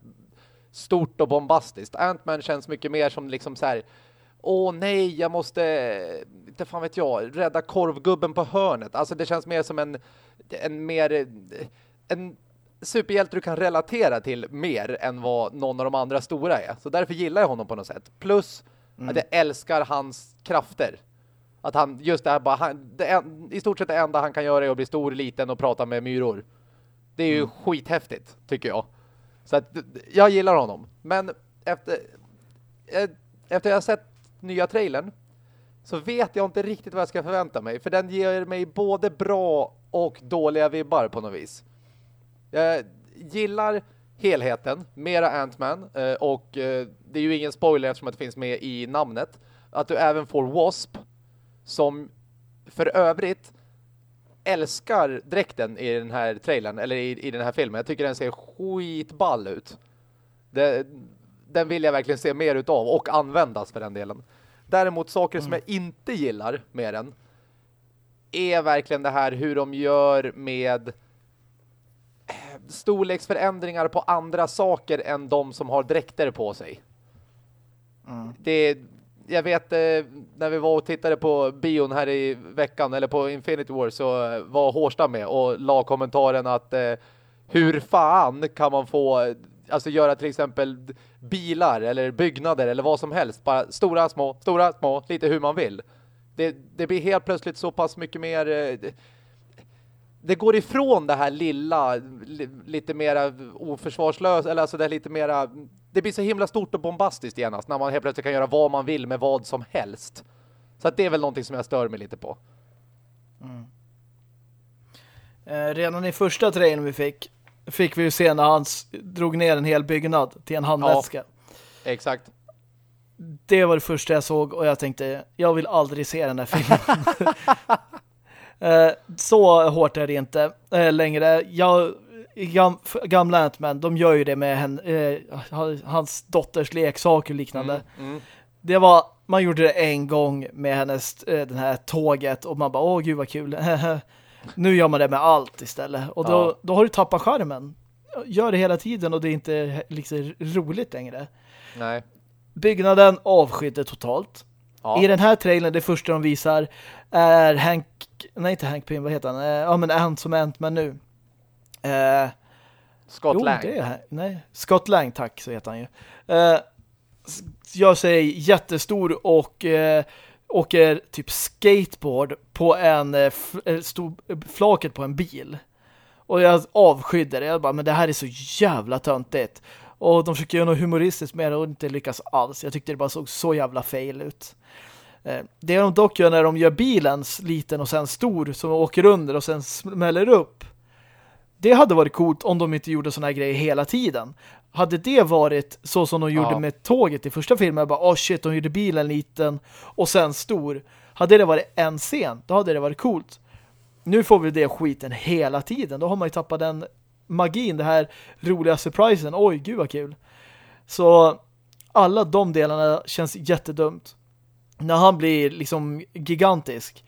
stort och bombastiskt. Ant-Man känns mycket mer som liksom så här åh nej, jag måste inte fan vet jag, rädda korvgubben på hörnet. Alltså det känns mer som en en mer en superhjälte du kan relatera till mer än vad någon av de andra stora är. Så därför gillar jag honom på något sätt. Plus mm. att jag älskar hans krafter. Att han, just det här bara, han, det, i stort sett det enda han kan göra är att bli stor, liten och prata med myror. Det är ju mm. skithäftigt, tycker jag. Så att, jag gillar honom. Men efter, eh, efter jag har sett nya trailern så vet jag inte riktigt vad jag ska förvänta mig. För den ger mig både bra och dåliga vibbar på något vis. Jag gillar helheten, mera Ant-Man eh, och eh, det är ju ingen spoiler eftersom det finns med i namnet. Att du även får Wasp som för övrigt älskar dräkten i den här trailern eller i, i den här filmen. Jag tycker den ser skitball ut. Det, den vill jag verkligen se mer utav och användas för den delen. Däremot saker mm. som jag inte gillar med den är verkligen det här hur de gör med eh, storleksförändringar på andra saker än de som har dräkter på sig. Mm. Det, jag vet eh, när vi var och tittade på bion här i veckan eller på Infinity War så eh, var Hårsta med och la kommentaren att eh, hur fan kan man få alltså göra till exempel bilar eller byggnader eller vad som helst bara stora, små, stora, små, lite hur man vill. Det, det blir helt plötsligt så pass mycket mer det går ifrån det här lilla lite mera oförsvarslös eller alltså det lite mera det blir så himla stort och bombastiskt genast när man helt plötsligt kan göra vad man vill med vad som helst. Så att det är väl någonting som jag stör mig lite på. Mm. Eh, redan i första trailern vi fick fick vi ju se när han drog ner en hel byggnad till en handväska. Ja, exakt. Det var det första jag såg och jag tänkte, jag vill aldrig se den här filmen. <laughs> <laughs> Eh, så hårt är det inte eh, längre. Jag, gam, gamla Ant-Man, de gör ju det med hen, eh, hans dotters leksaker och liknande. Mm, mm. Det var, man gjorde det en gång med hennes, den här tåget och man bara, åh gud vad kul. <laughs> nu gör man det med allt istället. Och då, ja. då har du tappat skärmen. Gör det hela tiden och det är inte liksom roligt längre. Nej. Byggnaden avskydde totalt. Ja. I den här trailern, det första de visar är Hank, nej inte Hank Pym, vad heter han? Eh, ja men Ant som Ant men nu. Eh, Scott jo, Lang. Det är, nej, Scott Lang, tack, så heter han ju. Eh, gör sig jättestor och eh, åker typ skateboard på en eh, eh stor, flaket på en bil. Och jag avskydde det. Jag bara, men det här är så jävla töntigt. Och de försöker göra något humoristiskt med det och inte lyckas alls. Jag tyckte det bara såg så jävla fail ut. Eh, det de dock gör när de gör bilen liten och sen stor som åker under och sen smäller upp. Det hade varit coolt om de inte gjorde såna här grejer hela tiden. Hade det varit så som de gjorde ja. med tåget i första filmen, bara, oh shit, de gjorde bilen liten och sen stor. Hade det varit en scen, då hade det varit coolt. Nu får vi det skiten hela tiden. Då har man ju tappat den magin, det här roliga surprisen. Oj, gud vad kul. Så alla de delarna känns jättedumt. När han blir liksom gigantisk.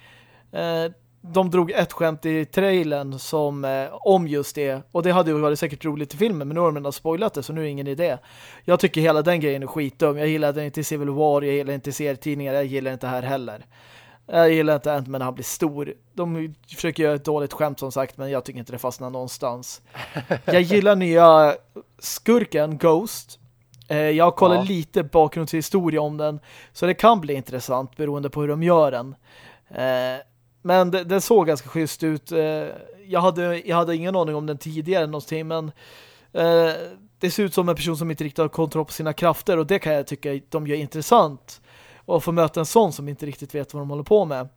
Eh, de drog ett skämt i trailern som eh, om just det. Och det hade ju varit säkert roligt i filmen, men nu har de spoilat det så nu är det ingen idé. Jag tycker hela den grejen är skitdum. Jag gillar den inte i Civil War, jag gillar inte serietidningar, jag gillar inte här heller. Jag gillar inte Ant-Man när han blir stor. De försöker göra ett dåligt skämt som sagt, men jag tycker inte det fastnar någonstans. <laughs> Jag gillar nya skurken, Ghost. Eh, jag kollar ja. lite bakgrundshistoria om den, så det kan bli intressant beroende på hur de gör den. Eh, men det, det såg ganska schysst ut. Eh, jag hade, jag hade ingen aning om den tidigare någonting, men eh, det ser ut som en person som inte riktigt har kontroll på sina krafter och det kan jag tycka de gör intressant och få möta en sån som inte riktigt vet vad de håller på med.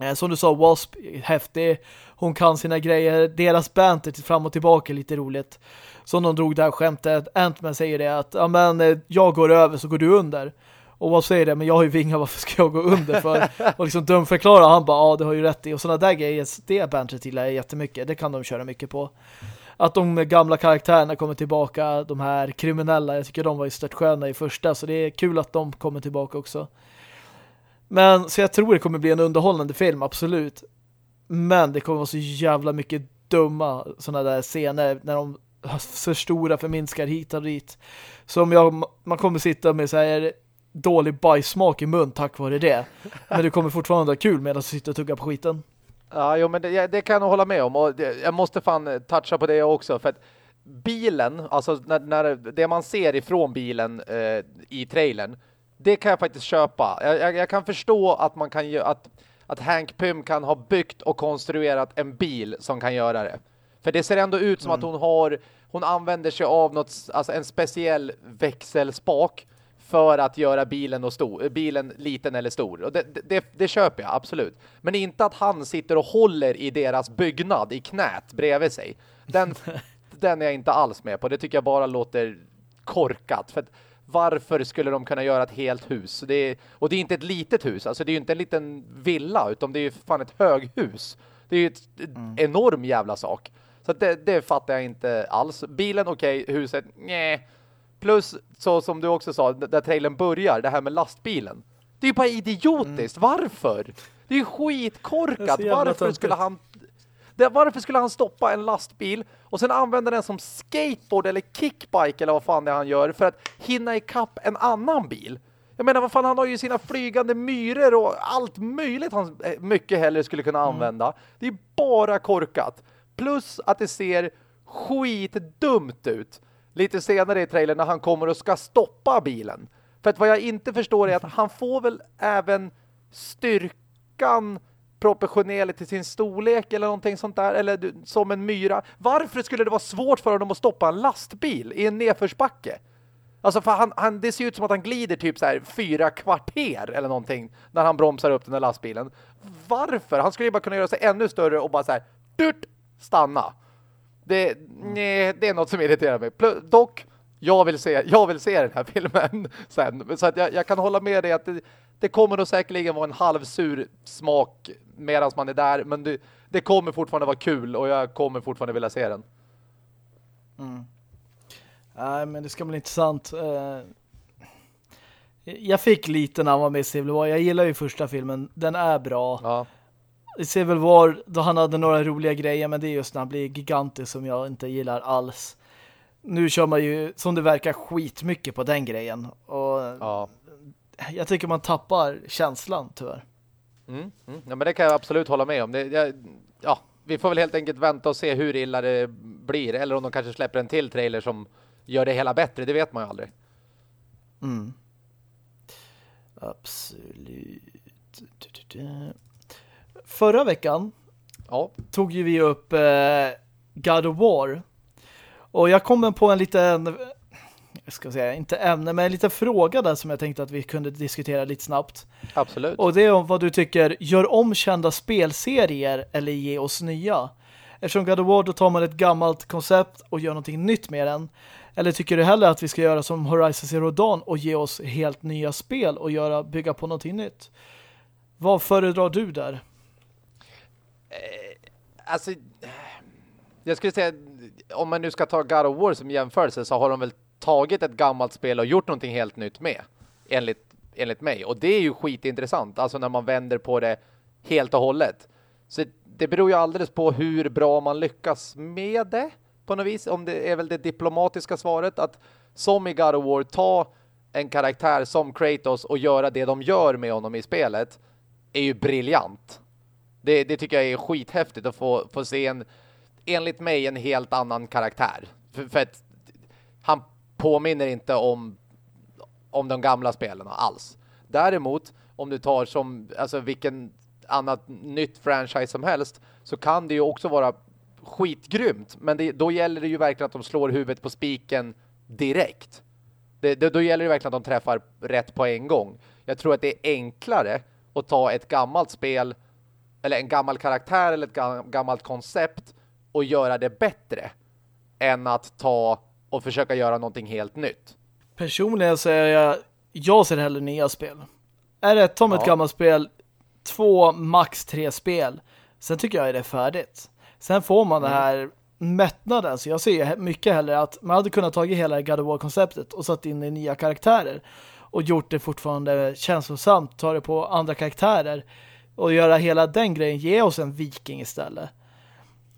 Eh, som du sa, Wasp, häftig. Hon kan sina grejer. Deras banter fram och tillbaka är lite roligt. Som de drog där skämtet. Ant-Man säger det att ja, men, eh, jag går över så går du under. Och vad säger det? Men jag har ju vingar, varför ska jag gå under för? och liksom dumförklara, han bara, ja det har ju rätt i. Och sådana där grejer, det bantret gillar jag jättemycket. Det kan de köra mycket på att de gamla karaktärerna kommer tillbaka, de här kriminella, jag tycker de var ju stört sköna i första, så det är kul att de kommer tillbaka också. Men så jag tror det kommer bli en underhållande film, absolut. Men det kommer vara så jävla mycket dumma sådana där scener när de förstora förminskar hit och dit. Så om jag, man kommer sitta med så här dålig bajsmak i mun tack vare det. Men du kommer fortfarande ha kul medan du sitter och tuggar på skiten. Ja, jo, men det, det kan jag hålla med om. Och det, jag måste fan toucha på det också. För att bilen, alltså när, när det man ser ifrån bilen eh, i trailern, det kan jag faktiskt köpa. Jag, jag, jag kan förstå att man kan att, att Hank Pym kan ha byggt och konstruerat en bil som kan göra det. För det ser ändå ut som mm. att hon har hon använder sig av något, alltså en speciell växelspak för att göra bilen, stor, bilen liten eller stor. Och det, det, det, köper jag, absolut. Men inte att han sitter och håller i deras byggnad i knät bredvid sig. Den, <laughs> den är jag inte alls med på. Det tycker jag bara låter korkat. För att, varför skulle de kunna göra ett helt hus? Det är, och det är inte ett litet hus. Alltså det är ju inte en liten villa utan det är ju fan ett höghus. Det är ju ett mm. enorm jävla sak. Så det, det fattar jag inte alls. Bilen okej, okay, huset nej. Plus, så som du också sa, där trailern börjar, det här med lastbilen. Det är ju bara idiotiskt. Mm. Varför? Det är ju skitkorkat. Varför skulle han... Det, varför skulle han stoppa en lastbil och sen använda den som skateboard eller kickbike eller vad fan det är han gör för att hinna ikapp en annan bil? Jag menar, vad fan, han har ju sina flygande myror och allt möjligt han eh, mycket hellre skulle kunna mm. använda. Mm. Det är bara korkat. Plus att det ser skitdumt ut lite senare i trailern när han kommer och ska stoppa bilen. För att vad jag inte förstår är att han får väl även styrkan proportionerligt till sin storlek eller någonting sånt där, eller som en myra. Varför skulle det vara svårt för honom att stoppa en lastbil i en nedförsbacke? Alltså för han, han, det ser ut som att han glider typ så här fyra kvarter eller någonting när han bromsar upp den där lastbilen. Varför? Han skulle ju bara kunna göra sig ännu större och bara så här, durt, stanna. Det, nej, det är något som irriterar mig. Dock, jag vill se, jag vill se den här <laughs> filmen sen. Så att jag, jag kan hålla med dig att det, det kommer nog säkerligen vara en halvsur smak medan man är där. Men det, det kommer fortfarande vara kul och jag kommer fortfarande vilja se den. Mm. Nej, men det ska bli intressant. Uh, jag fick lite när han var med i Civil War. Jag gillar ju första filmen. Den är bra. Ja i Civil War då han hade några roliga grejer men det är just när han blir gigantisk som jag inte gillar alls. Nu kör man ju som det verkar skitmycket på den grejen och ja. jag tycker man tappar känslan tyvärr. Mm, mm. Ja, men det kan jag absolut hålla med om. Det, jag, ja, vi får väl helt enkelt vänta och se hur illa det blir. Eller om de kanske släpper en till trailer som gör det hela bättre. Det vet man ju aldrig. Mm. Absolut. Förra veckan ja. tog ju vi upp eh, God of War. Och jag kom på en liten jag ska säga, inte ämne, men en liten fråga där som jag tänkte att vi kunde diskutera lite snabbt. Absolut. Och det är om vad du tycker, gör om kända spelserier eller ge oss nya? Eftersom God of War då tar man ett gammalt koncept och gör någonting nytt med den. Eller tycker du hellre att vi ska göra som Horizon Zero Dawn och ge oss helt nya spel och göra, bygga på någonting nytt? Vad föredrar du där? Eh, alltså, eh, jag skulle säga om man nu ska ta God of War som jämförelse så har de väl tagit ett gammalt spel och gjort någonting helt nytt med. Enligt, enligt mig. Och det är ju skitintressant. Alltså när man vänder på det helt och hållet. Så det beror ju alldeles på hur bra man lyckas med det på något vis. Om det är väl det diplomatiska svaret att som i God of War ta en karaktär som Kratos och göra det de gör med honom i spelet är ju briljant. Det, det tycker jag är skithäftigt att få, få se en, enligt mig, en helt annan karaktär. För, för att han påminner inte om, om de gamla spelarna alls. Däremot, om du tar som alltså vilken annat nytt franchise som helst så kan det ju också vara skitgrymt. Men det, då gäller det ju verkligen att de slår huvudet på spiken direkt. Det, det, då gäller det verkligen att de träffar rätt på en gång. Jag tror att det är enklare att ta ett gammalt spel eller en gammal karaktär eller ett gammalt koncept och göra det bättre än att ta och försöka göra någonting helt nytt. Personligen säger jag jag ser hellre nya spel. Är det ett, ja. ett gammalt spel två, max tre spel sen tycker jag är det färdigt. Sen får man mm. det här mättnaden. Så jag ser mycket hellre att man hade kunnat tagit hela God of War-konceptet och satt in i nya karaktärer och gjort det fortfarande känslosamt, ta det på andra karaktärer och göra hela den grejen, ge oss en viking istället.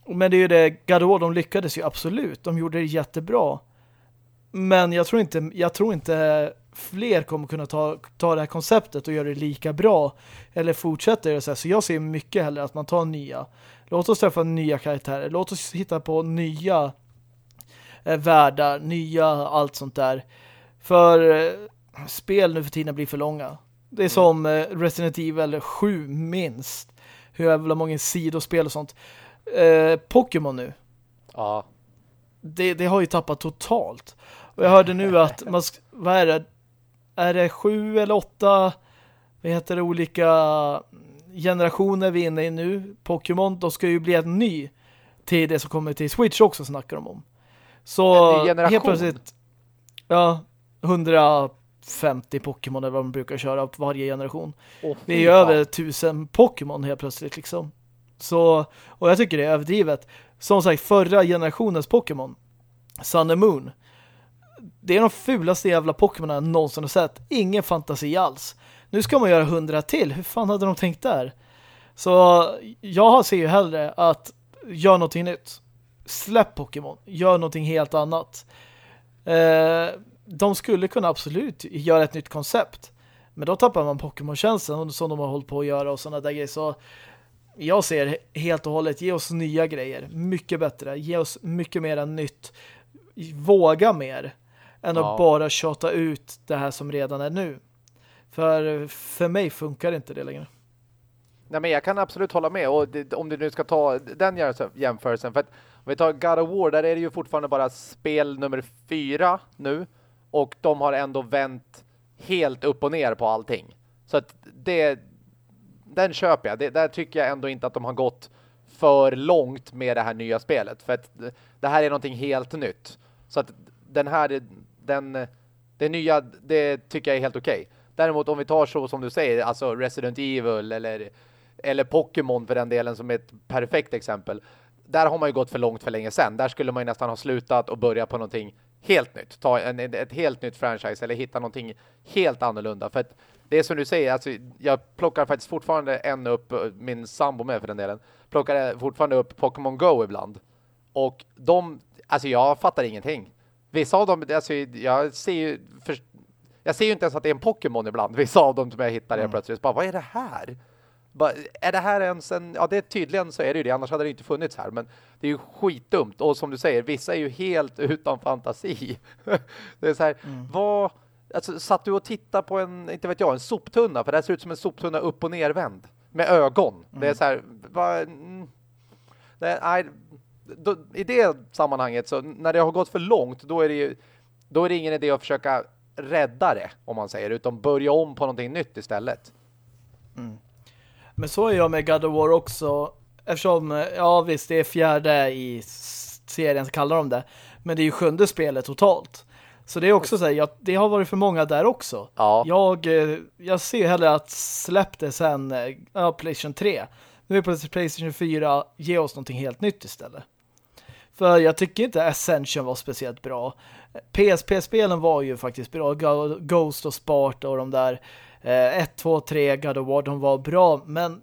Men det är ju det, God de lyckades ju absolut. De gjorde det jättebra. Men jag tror inte, jag tror inte fler kommer kunna ta, ta det här konceptet och göra det lika bra eller fortsätta göra så här. Så jag ser mycket hellre att man tar nya. Låt oss träffa nya karaktärer. Låt oss hitta på nya eh, världar, nya allt sånt där. För eh, spel nu för tiden blir för långa. Det är mm. som eh, Resident Evil 7 minst. Hur jävla många sidospel och sånt. Eh, Pokémon nu. Ja. Det, det har ju tappat totalt. Och jag hörde nu <laughs> att man, vad är det? Är det sju eller åtta vad heter det, olika generationer vi är inne i nu. Pokémon, då ska ju bli en ny till det som kommer till Switch också snackar de om. Så helt plötsligt ja, 150 Pokémon är vad de brukar köra på varje generation. Oh, det är ju över tusen Pokémon helt plötsligt liksom. Så, och jag tycker det är överdrivet. Som sagt, förra generationens Pokémon, Sun and Moon, det är de fulaste jävla Pokémon jag någonsin har sett. Ingen fantasi alls. Nu ska man göra hundra till. Hur fan hade de tänkt där? Så jag ser ju hellre att gör någonting nytt. Släpp Pokémon. Gör någonting helt annat. Eh, de skulle kunna absolut göra ett nytt koncept. Men då tappar man Pokémon-tjänsten som de har hållit på att göra och sådana där grejer. Så jag ser helt och hållet, ge oss nya grejer. Mycket bättre. Ge oss mycket mer nytt. Våga mer. Än ja. att bara tjata ut det här som redan är nu. För för mig funkar inte det längre. Nej, men jag kan absolut hålla med. Och det, om du nu ska ta den jämförelsen. För att om vi tar God of War, där är det ju fortfarande bara spel nummer fyra nu. Och de har ändå vänt helt upp och ner på allting. Så att det, den köper jag. Det, där tycker jag ändå inte att de har gått för långt med det här nya spelet. För att det här är någonting helt nytt. Så att den här, den, det nya, det tycker jag är helt okej. Okay. Däremot om vi tar så som du säger, alltså Resident Evil eller, eller Pokémon för den delen som är ett perfekt exempel. Där har man ju gått för långt för länge sedan. Där skulle man ju nästan ha slutat och börja på någonting helt nytt. Ta en, ett helt nytt franchise eller hitta någonting helt annorlunda. För att det är som du säger, alltså, jag plockar faktiskt fortfarande en upp, min sambo med för den delen, plockar fortfarande upp Pokémon Go ibland. Och de, alltså jag fattar ingenting. Vissa av dem, alltså jag ser ju, för, Jag ser ju inte ens att det är en Pokémon ibland. Vissa av dem som jag hittar mm. plötsligt. Bara, vad är det här? Är det här ens en... Ja, det är tydligen så är det ju det. Annars hade det inte funnits här. Men det är ju skitdumt. Och som du säger, vissa är ju helt <laughs> utan fantasi. det är så här, mm. vad... Alltså, satt du och tittade på en, inte vet jag, en soptunna? För det här ser ut som en soptunna upp och nervänd. Med ögon. Mm. Det är mm. så här, vad... Mm, nej, då, I det sammanhanget, så när det har gått för långt, då är det ju då är det ingen idé att försöka rädda det, om man säger, utan börja om på någonting nytt istället. Mm. Men så är jag med God of War också, eftersom, ja visst, det är fjärde i serien, så kallar de det, men det är ju sjunde spelet totalt. Så det är också så här, jag, det har varit för många där också. Ja. Jag, eh, jag ser hellre att släpp det sen eh, ja, PlayStation 3. Nu är det PlayStation 4, ge oss någonting helt nytt istället. För jag tycker inte Ascension var speciellt bra. PSP-spelen var ju faktiskt bra. Ghost och Sparta och de där 1, 2, 3, God of War, de var bra. Men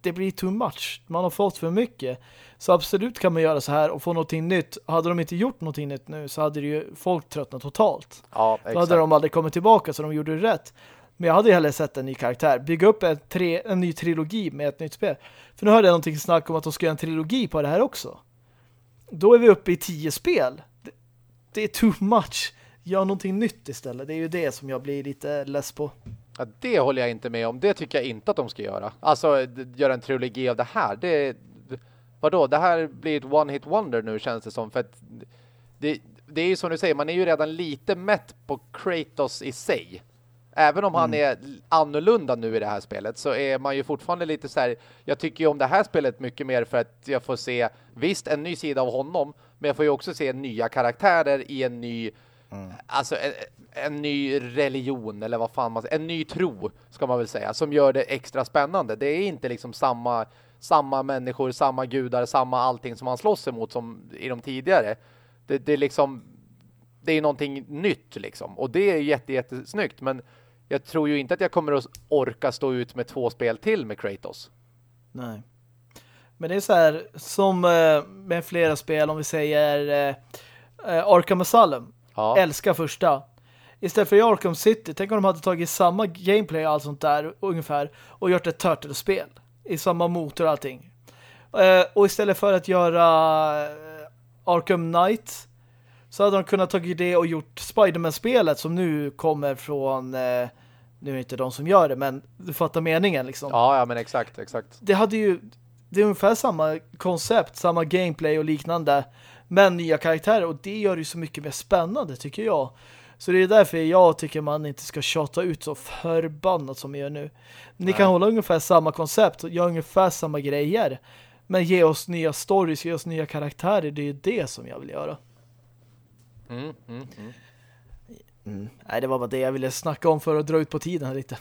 det blir too much. Man har fått för mycket. Så absolut kan man göra så här och få någonting nytt. Hade de inte gjort någonting nytt nu så hade ju folk tröttnat totalt. Ja, exakt. Då hade de aldrig kommit tillbaka så de gjorde rätt. Men jag hade ju hellre sett en ny karaktär. Bygga upp en, tre, en ny trilogi med ett nytt spel. För nu hörde jag någonting snack om att de ska göra en trilogi på det här också. Då är vi uppe i tio spel. Det, det är too much. Gör någonting nytt istället. Det är ju det som jag blir lite less på. Ja, det håller jag inte med om. Det tycker jag inte att de ska göra. Alltså, göra en trilogi av det här. Det, vadå? Det här blir ett one-hit wonder nu känns det som. För att det, det är ju som du säger, man är ju redan lite mätt på Kratos i sig. Även om han mm. är annorlunda nu i det här spelet så är man ju fortfarande lite så här, jag tycker ju om det här spelet mycket mer för att jag får se, visst en ny sida av honom, men jag får ju också se nya karaktärer i en ny mm. alltså en, en, ny religion eller vad fan man säger, en ny tro ska man väl säga, som gör det extra spännande. Det är inte liksom samma samma människor, samma gudar, samma allting som man slåss emot som i de tidigare. Det, det är liksom det är någonting nytt liksom. Och det är jätte, jättesnyggt. Men jag tror ju inte att jag kommer att orka stå ut med två spel till med Kratos. Nej. Men det är så här, som eh, med flera spel, om vi säger eh, eh Arkham Asylum. Ja. Älskar första. Istället för i Arkham City, tänk om de hade tagit samma gameplay och allt sånt där ungefär och gjort ett Turtle-spel. I samma motor och allting. och istället för att göra Arkham Knight så hade de kunnat tagit det och gjort Spiderman-spelet som nu kommer från eh, nu är det inte de som gör det, men du fattar meningen liksom. Ja, ja men exakt, exakt. Det hade ju det är ungefär samma koncept, samma gameplay och liknande, men nya karaktärer och det gör det ju så mycket mer spännande tycker jag. Så det är därför jag tycker man inte ska tjata ut så förbannat som vi gör nu. Ni Nej. kan hålla ungefär samma koncept, göra ungefär samma grejer, men ge oss nya stories, ge oss nya karaktärer, det är ju det som jag vill göra. Mm, mm, mm. Mm. Nej, det var bara det jag ville snacka om för att dra ut på tiden här lite.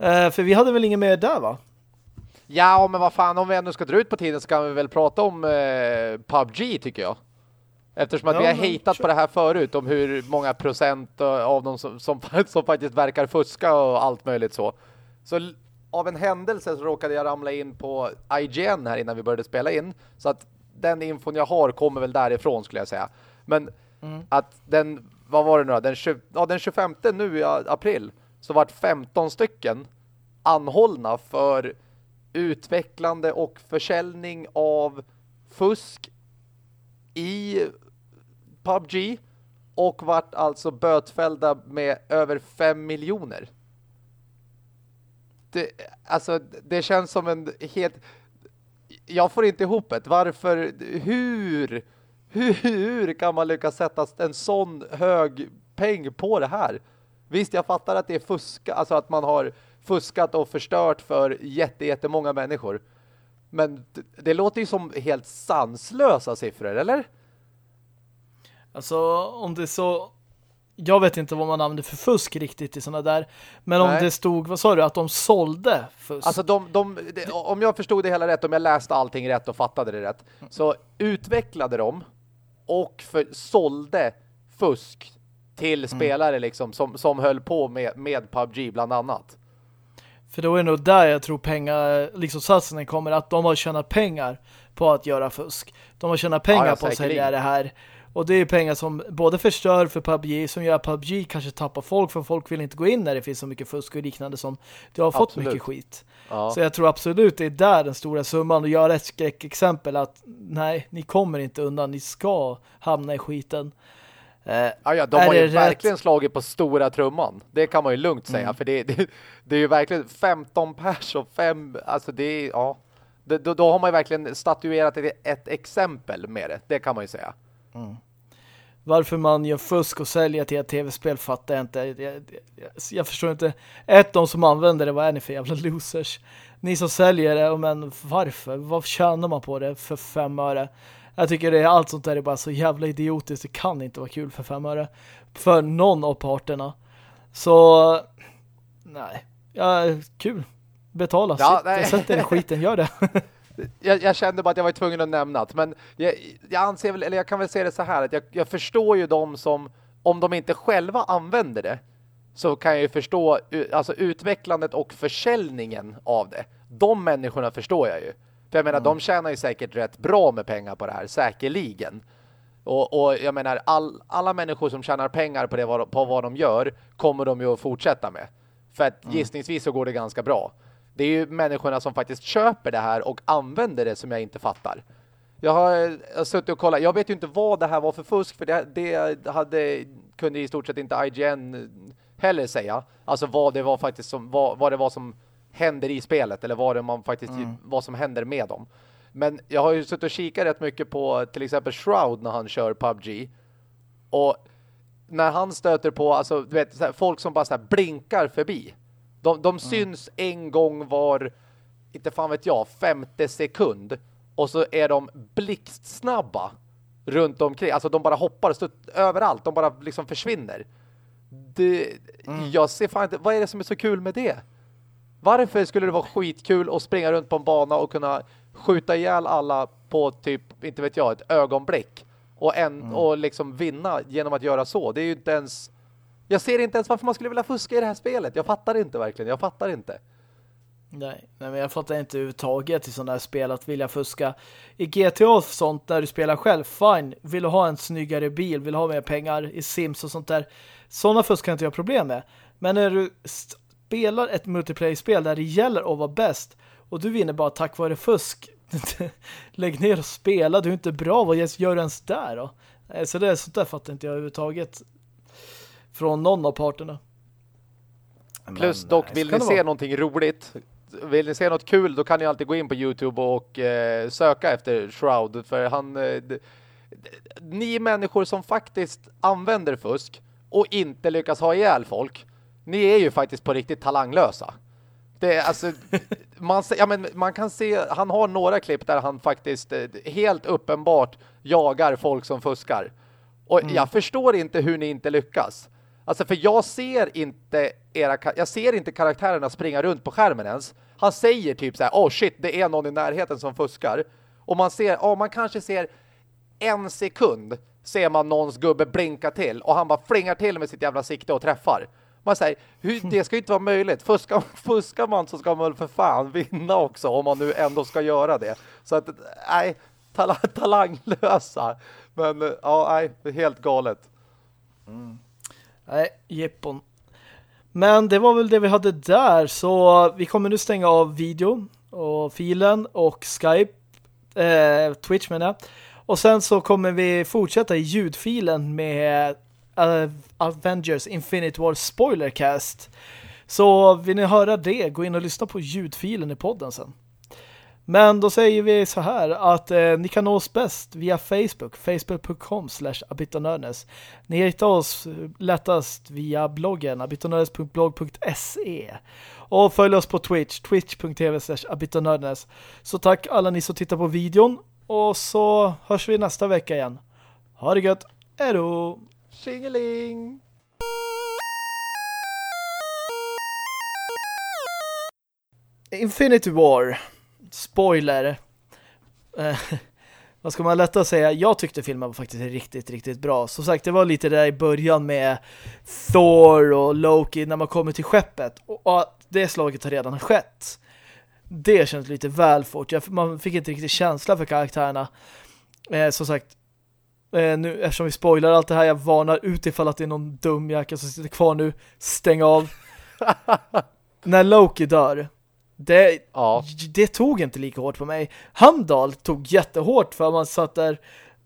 uh, <laughs> för vi hade väl inget mer där va? Ja, men vad fan, om vi ändå ska dra ut på tiden så kan vi väl prata om uh, PubG tycker jag. Eftersom att ja, vi har hittat på det här förut om hur många procent av dem som, som, <laughs> som faktiskt verkar fuska och allt möjligt så. Så av en händelse så råkade jag ramla in på IGN här innan vi började spela in. Så att den infon jag har kommer väl därifrån skulle jag säga. Men mm. att den, vad var det nu då? Den, 20, ja, den 25 nu i april så vart 15 stycken anhållna för utvecklande och försäljning av fusk i PubG och vart alltså bötfällda med över 5 miljoner. Det, alltså, det känns som en helt jag får inte ihop det. Varför, hur, hur kan man lyckas sätta en sån hög peng på det här? Visst, jag fattar att det är fuska, alltså att man har fuskat och förstört för jätte, jättemånga människor. Men det låter ju som helt sanslösa siffror, eller? Alltså, om det är så jag vet inte vad man använder för fusk riktigt i sådana där. Men Nej. om det stod, vad sa du, att de sålde fusk? Alltså de, de, de, om jag förstod det hela rätt, om jag läste allting rätt och fattade det rätt, så utvecklade de och för, sålde fusk till mm. spelare liksom som, som höll på med, med PubG bland annat. För då är det nog där jag tror pengar, liksom satsen kommer, att de har tjänat pengar på att göra fusk. De har tjänat pengar ja, på att sälja det här Och det är pengar som både förstör för PubG som gör att PubG kanske tappar folk för folk vill inte gå in när det finns så mycket fusk och liknande som det har fått mycket skit. Ja. Så jag tror absolut det är där den stora summan och göra ett skräckexempel att nej, ni kommer inte undan, ni ska hamna i skiten. Eh, ja, ja, de har ju verkligen rätt? slagit på stora trumman. Det kan man ju lugnt säga. Mm. För det, det, det, är ju verkligen 15 pers och fem... Alltså det. Ja. Då, då har man ju verkligen statuerat ett, ett, exempel med det. Det kan man ju säga. Mm. Varför man gör fusk och säljer till ett tv-spel fattar jag inte. Jag, jag, jag, förstår inte. Ett, de som använder det, vad är ni för jävla losers? Ni som säljer det, men varför? Vad tjänar man på det för fem öre? Jag tycker det är allt sånt där är bara så jävla idiotiskt. Det kan inte vara kul för fem öre. För någon av parterna. Så nej. Ja, kul. Betala. Ja, nej. Sätter den skiten, gör det. <laughs> jag, jag, kände bara att jag var tvungen att nämna det. Men jag, jag anser väl, eller jag kan väl säga det så här. Att jag, jag förstår ju de som, om de inte själva använder det. Så kan jag ju förstå alltså utvecklandet och försäljningen av det. De människorna förstår jag ju. För jag menar, mm. de tjänar ju säkert rätt bra med pengar på det här, säkerligen. Och, och jag menar, all, alla människor som tjänar pengar på, det, på vad de gör kommer de ju att fortsätta med. För att mm. gissningsvis så går det ganska bra. Det är ju människorna som faktiskt köper det här och använder det som jag inte fattar. Jag har, jag har suttit och kollat. Jag vet ju inte vad det här var för fusk. För det, det hade, kunde i stort sett inte IGN heller säga. Alltså vad det var faktiskt som, vad, vad det var som händer i spelet eller vad det man faktiskt mm. vad som händer med dem. Men jag har ju suttit och kikat rätt mycket på till exempel Shroud när han kör PubG. Och när han stöter på alltså du vet här, folk som bara så blinkar förbi. De, de mm. syns en gång var inte fan vet jag, femte sekund och så är de blixtsnabba runt omkring. Alltså de bara hoppar stutt överallt. De bara liksom försvinner. Det, mm. Jag ser fan inte, vad är det som är så kul med det? Varför skulle det vara skitkul att springa runt på en bana och kunna skjuta ihjäl alla på typ, inte vet jag, ett ögonblick och, en, mm. och liksom vinna genom att göra så? Det är ju inte ens... Jag ser inte ens varför man skulle vilja fuska i det här spelet. Jag fattar inte verkligen. Jag fattar inte. Nej, nej men jag fattar inte överhuvudtaget i sådana här spel att vilja fuska. I GTA och sånt när du spelar själv, fine. Vill du ha en snyggare bil, vill du ha mer pengar i Sims och sånt där. Sådana fusk kan inte jag problem med. Men när du spelar ett multiplayer-spel där det gäller att vara bäst och du vinner bara tack vare fusk <laughs> lägg ner och spela, du är inte bra vad gör du ens där då? Så det är sånt där fattar inte jag överhuvudtaget från någon av parterna. Plus dock, nej, vill ni se vara. någonting roligt vill ni se något kul då kan ni alltid gå in på Youtube och eh, söka efter Shroud för han eh, ni människor som faktiskt använder fusk och inte lyckas ha ihjäl folk ni är ju faktiskt på riktigt talanglösa. Det är alltså <laughs> man, ja, men man kan se, han har några klipp där han faktiskt eh, helt uppenbart jagar folk som fuskar. Och mm. jag förstår inte hur ni inte lyckas. Alltså för jag ser inte era, jag ser inte karaktärerna springa runt på skärmen ens. Han säger typ så här, oh shit, det är någon i närheten som fuskar. Och man ser, oh, man kanske ser en sekund ser man någons gubbe blinka till och han bara flingar till med sitt jävla sikte och träffar. Man säger, hur, det ska ju inte vara möjligt. Fuskar, <laughs> fuskar man så ska man väl för fan vinna också om man nu ändå ska göra det. Så att, nej, tal <laughs> talanglösa. Men ja, nej, helt galet. Mm. Nej, jippon. Men det var väl det vi hade där. Så vi kommer nu stänga av videon och filen och Skype, eh, Twitch menar jag. Och sen så kommer vi fortsätta i ljudfilen med Avengers Infinite War Spoilercast. Så vill ni höra det, gå in och lyssna på ljudfilen i podden sen. Men då säger vi så här att eh, ni kan nå oss bäst via Facebook, facebook.com slash abitonörnes. Ni hittar oss eh, lättast via bloggen abitonörnes.blog.se och följ oss på Twitch, twitch.tv slash abitonörnes. Så tack alla ni som tittar på videon och så hörs vi nästa vecka igen. Ha det gött, hejdå! Tjingeling! Infinity War. Spoiler. Eh, <laughs> vad ska man lättare säga? Jag tyckte filmen var faktiskt riktigt, riktigt bra. Som sagt, det var lite där i början med Thor och Loki när man kommer till skeppet. Och, och det slaget har redan skett. Det känns lite väl fort. Jag, man fick inte riktigt känsla för karaktärerna. Eh, som sagt eh, nu, eftersom vi spoilar allt det här, jag varnar ut ifall att det är någon dum jäkel som sitter kvar nu. Stäng av. <laughs> När Loki dör, det, Ja. det tog inte lika hårt på mig. Hamdal tog jättehårt för man satt där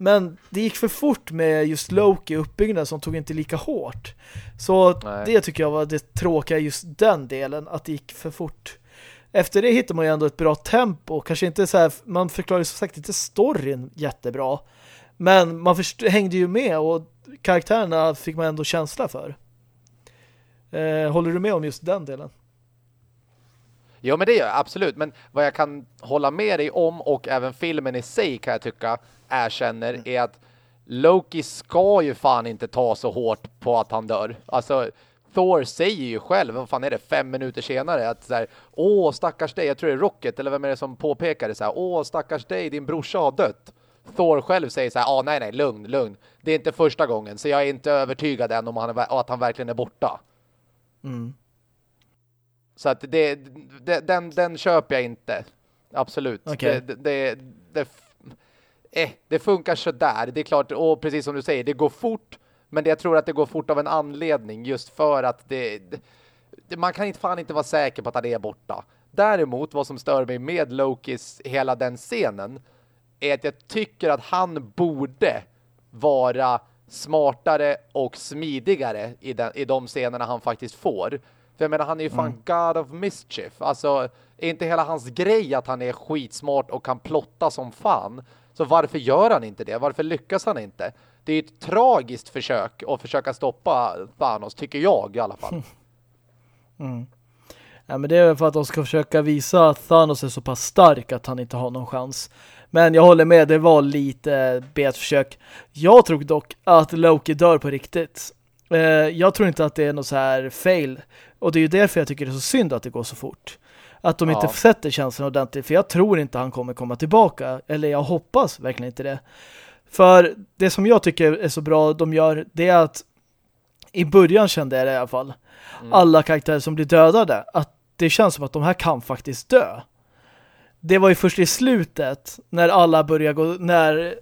men det gick för fort med just Loki uppbyggnaden som tog inte lika hårt. Så Nej. det tycker jag var det tråkiga just den delen, att det gick för fort. Efter det hittar man ju ändå ett bra tempo. Kanske inte så här, man förklarar ju som sagt inte storyn jättebra. Men man hängde ju med och karaktärerna fick man ändå känsla för. Eh, håller du med om just den delen? Jo, men det gör jag absolut. Men vad jag kan hålla med dig om och även filmen i sig kan jag tycka erkänner är att Loki ska ju fan inte ta så hårt på att han dör. Alltså, Thor säger ju själv, vad fan är det, fem minuter senare att så här, åh stackars dig, jag tror det är Rocket eller vem är det som påpekar det så här, åh stackars dig, din brorsa har dött. Thor själv säger så här, ah, nej nej, lugn, lugn. Det är inte första gången, så jag är inte övertygad än om han att han verkligen är borta. Mm. Så att det, det, den, den köper jag inte. Absolut. Okej. Det, det, det, eh, det funkar så där. Det är klart, och precis som du säger, det går fort. Men jag tror att det går fort av en anledning. Just för att det, det, man kan inte fan inte vara säker på att han är borta. Däremot, vad som stör mig med Lokis hela den scenen är att jag tycker att han borde vara smartare och smidigare i, den, i de scenerna han faktiskt får. För jag menar, han är ju fan God of Mischief. Alltså, är inte hela hans grej att han är skitsmart och kan plotta som fan? Så varför gör han inte det? Varför lyckas han inte? Det är ju ett tragiskt försök att försöka stoppa Thanos, tycker jag i alla fall. <laughs> Ja, men det är väl för att de ska försöka visa att Thanos är så pass stark att han inte har någon chans. Men jag håller med, det var lite bet försök. Jag tror dock att Loki dör på riktigt. Eh, jag tror inte att det är något så här fail. Och det är ju därför jag tycker det är så synd att det går så fort. Att de inte Ja. sätter känslan ordentligt. För jag tror inte han kommer komma tillbaka. Eller jag hoppas verkligen inte det. För det som jag tycker är så bra de gör, det är att i början kände jag det i alla fall. Alla karaktärer som blir dödade, att det känns som att de här kan faktiskt dö. Det var ju först i slutet när alla börjar gå, när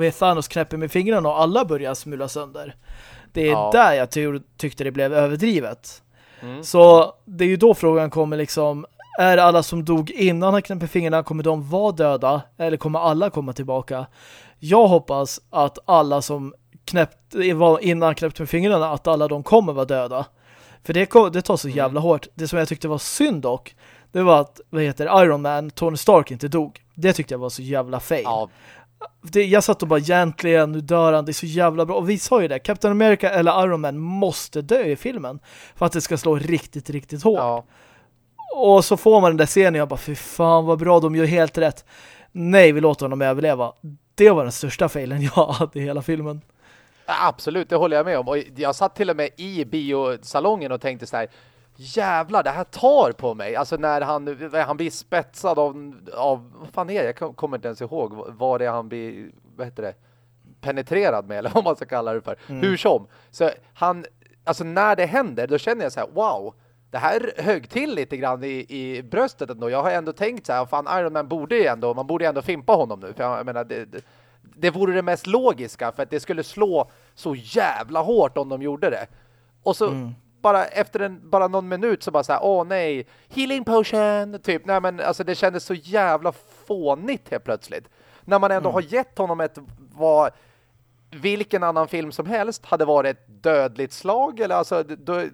heter Thanos knäpper med fingrarna och alla börjar smula sönder. Det är Ja. där jag ty tyckte det blev överdrivet. Mm. Så det är ju då frågan kommer liksom, är alla som dog innan han knäpper fingrarna, kommer de vara döda? Eller kommer alla komma tillbaka? Jag hoppas att alla som knäppt, innan knäppte med fingrarna, att alla de kommer vara döda. För det, det tar så jävla hårt. Det som jag tyckte var synd dock, det var att, vad heter Iron Man, Tony Stark inte dog. Det tyckte jag var så jävla fail. Ja, Det, jag satt och bara, egentligen, nu dör han, det är så jävla bra. Och vi sa ju det, Captain America eller Iron Man måste dö i filmen. För att det ska slå riktigt, riktigt hårt. ja. Och så får man den där scenen och jag bara, fy fan vad bra, de gör helt rätt. Nej, vi låter honom överleva. Det var den största failen <laughs> jag hade i hela filmen. Absolut, det håller jag med om. Och jag satt till och med i biosalongen och tänkte så här, jävlar, det här tar på mig. Alltså när han, han blir spetsad av, av vad fan är det? Jag kom- kommer inte ens ihåg vad det är han blir, vad heter det? Penetrerad med, eller vad man ska kalla det för. Hur som. Så han, alltså när det händer, då känner jag så här, wow, det här högg till lite grann i, i bröstet ändå. Jag har ändå tänkt så här, fan Iron Man borde ju ändå, man borde ju ändå fimpa honom nu. För jag, jag menar, det, det, det vore det mest logiska för att det skulle slå så jävla hårt om de gjorde det. Och så bara efter en, bara någon minut så bara så här, åh nej, healing potion, typ. Nej men alltså det kändes så jävla fånigt helt plötsligt. När man ändå har gett honom ett, vad, vilken annan film som helst hade varit ett dödligt slag eller alltså, då,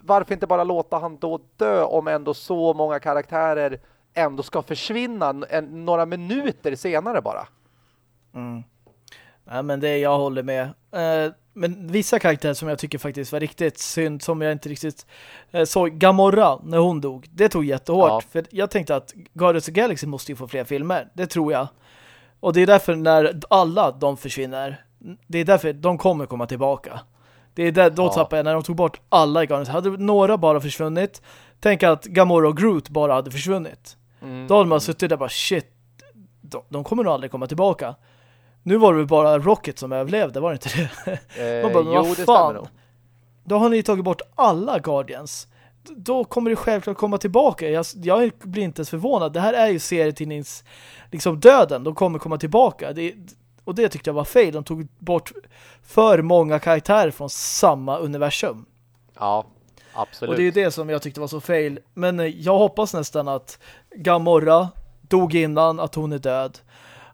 varför inte bara låta han då dö om ändå så många karaktärer ändå ska försvinna en, några minuter senare bara. Nej, men det jag håller med. Eh, men vissa karaktärer som jag tycker faktiskt var riktigt synd, som jag inte riktigt eh, såg. Gamorra, när hon dog, det tog jättehårt. Ja. För jag tänkte att Guardians of Galaxy måste ju få fler filmer. Det tror jag. Och det är därför när alla de försvinner, det är därför de kommer komma tillbaka. Det är där, då Ja. tappade jag när de tog bort alla i Guardians. Hade några bara försvunnit, tänk att Gamora och Groot bara hade försvunnit. Då hade man suttit där bara shit, de, de kommer nog aldrig komma tillbaka. Nu var det bara Rocket som överlevde, var det inte det? Eh, bara, jo, det stämmer nog. Då har ni tagit bort alla Guardians. Då kommer det självklart komma tillbaka. Jag, jag blir inte ens förvånad. Det här är ju serietidnings liksom döden. De kommer komma tillbaka. Det, Och det tyckte jag var fel. De tog bort för många karaktärer från samma universum. Ja, absolut. Och det är det som jag tyckte var så fel. Men eh, jag hoppas nästan att Gamora dog innan att hon är död.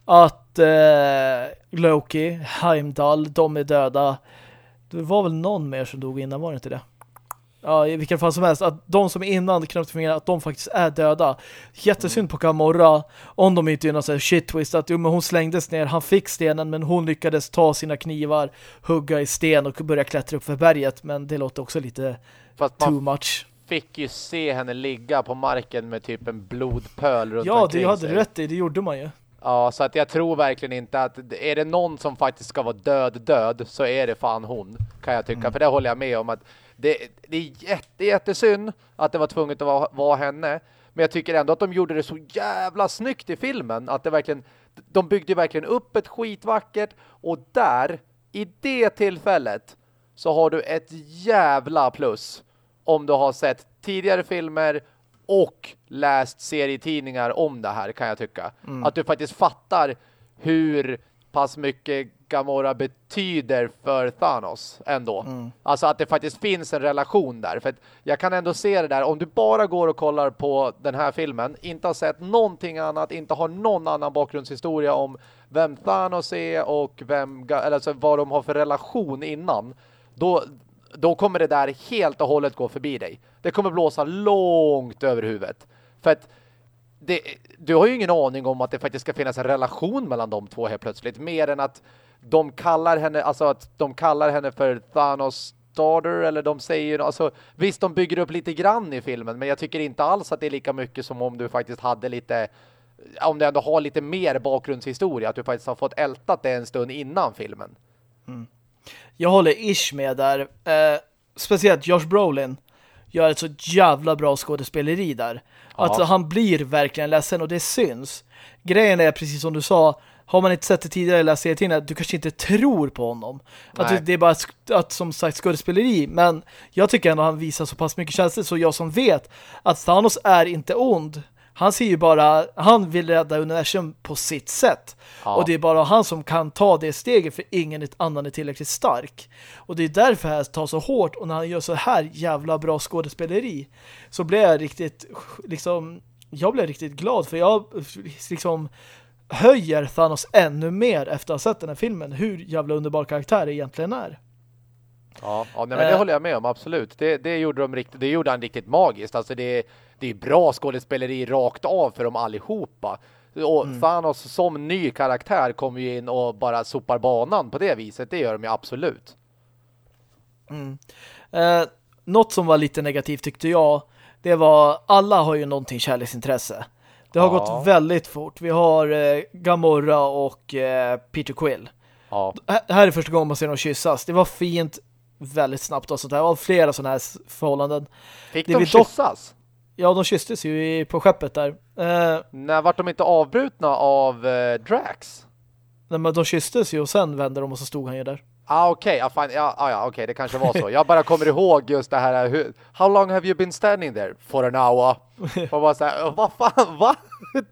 Att eh, Loki, Heimdall, de är döda. Det var väl någon mer som dog innan, var det inte det? Ja, i vilken fall som helst. Att de som innan knappt fungerar, att de faktiskt är döda. Jättesynd på Gamora. Om de inte gör någon sån här shit twist. Att jo, men hon slängdes ner, han fick stenen men hon lyckades ta sina knivar, hugga i sten och börja klättra upp för berget. Men det låter också lite Fast too much. fick ju se henne ligga på marken med typ en blodpöl runt Ja, det hade sig. du rätt i. Det gjorde man ju. Ja, så att jag tror verkligen inte att är det någon som faktiskt ska vara död död så är det fan hon, kan jag tycka. Mm. För det håller jag med om att det, det är jätte, jättesynd att det var tvunget att vara, vara henne. Men jag tycker ändå att de gjorde det så jävla snyggt i filmen. Att det verkligen, de byggde verkligen upp ett skitvackert och där, i det tillfället så har du ett jävla plus om du har sett tidigare filmer och läst serietidningar om det här kan jag tycka. Att du faktiskt fattar hur pass mycket Gamora betyder för Thanos ändå. Alltså att det faktiskt finns en relation där. För jag kan ändå se det där, om du bara går och kollar på den här filmen, inte har sett någonting annat, inte har någon annan bakgrundshistoria om vem Thanos är och vem, eller alltså vad de har för relation innan, då, då kommer det där helt och hållet gå förbi dig. Det kommer blåsa långt över huvudet. För att det, du har ju ingen aning om att det faktiskt ska finnas en relation mellan de två helt plötsligt. Mer än att de kallar henne, alltså att de kallar henne för Thanos daughter eller de säger, alltså visst de bygger upp lite grann i filmen men jag tycker inte alls att det är lika mycket som om du faktiskt hade lite om du ändå har lite mer bakgrundshistoria att du faktiskt har fått ältat det en stund innan filmen. Mm. Jag håller ish med där. Eh, speciellt Josh Brolin gör ett så jävla bra skådespeleri där. Att Ja. han blir verkligen ledsen och det syns. Grejen är precis som du sa, har man inte sett det tidigare eller läst serietidningar, du kanske inte tror på honom. Att Nej. det, det är bara att, som sagt skådespeleri. Men jag tycker ändå han visar så pass mycket känslor så jag som vet att Thanos är inte ond. Han ser ju bara, han vill rädda universum på sitt sätt. Ja. Och det är bara han som kan ta det steget för ingen annan är tillräckligt stark. Och det är därför här tar så hårt och när han gör så här jävla bra skådespeleri så blir jag riktigt liksom, jag blev riktigt glad för jag liksom höjer Thanos ännu mer efter att ha sett den här filmen. Hur jävla underbar karaktär det egentligen är. Ja, ja nej, men det Eh. håller jag med om, absolut. Det, det, gjorde de riktigt, det gjorde han riktigt magiskt. Alltså det, det är bra skådespeleri rakt av för dem allihopa. Och Thanos som ny karaktär kommer ju in och bara sopar banan på det viset. Det gör de ju absolut. Eh, något som var lite negativt tyckte jag, det var alla har ju någonting kärleksintresse. Det har Ja. gått väldigt fort. Vi har eh, Gamora och eh, Peter Quill. Ja, här är första gången man ser dem kyssas. Det var fint väldigt snabbt och sånt där. Det var flera sådana här förhållanden. fick Det de vi dock- kyssas? Ja, de kysstes ju på skeppet där. Eh, När vart de inte avbrutna av eh, Drax? nej, men de kysstes ju och sen vände de och så stod han ju där. Ah, okej, ja, fan, ja, ah, ja, okej, det kanske var så. Jag bara kommer ihåg just det här, hur, how long have you been standing there? For an hour. <laughs> Och bara så här, vad fan, va?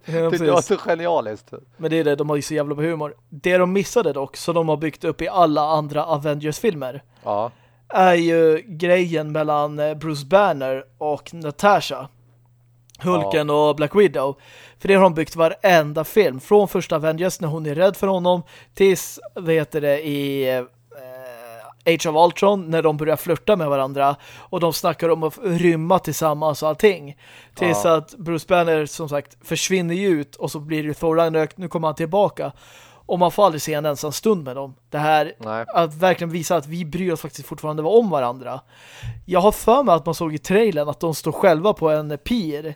Ja, <laughs> Tyckte det var så genialiskt. Men det är det, de har ju så jävla humor. Det de missade dock, som de har byggt upp i alla andra Avengers-filmer, Ja, är ju grejen mellan eh, Bruce Banner och Natasha. Hulken och Black Widow. För det har de byggt varenda film. Från första Avengers när hon är rädd för honom tills, vad heter det, i eh, Age of Ultron när de börjar flirta med varandra och de snackar om att rymma tillsammans och allting. Tills Ja. att Bruce Banner som sagt försvinner ut och så blir det Thor Ragnarök, nu kommer han tillbaka. Och man får aldrig se en ensam stund med dem. Det här nej. att verkligen visa att vi bryr oss faktiskt fortfarande om varandra. Jag har för mig att man såg i trailern att de står själva på en pier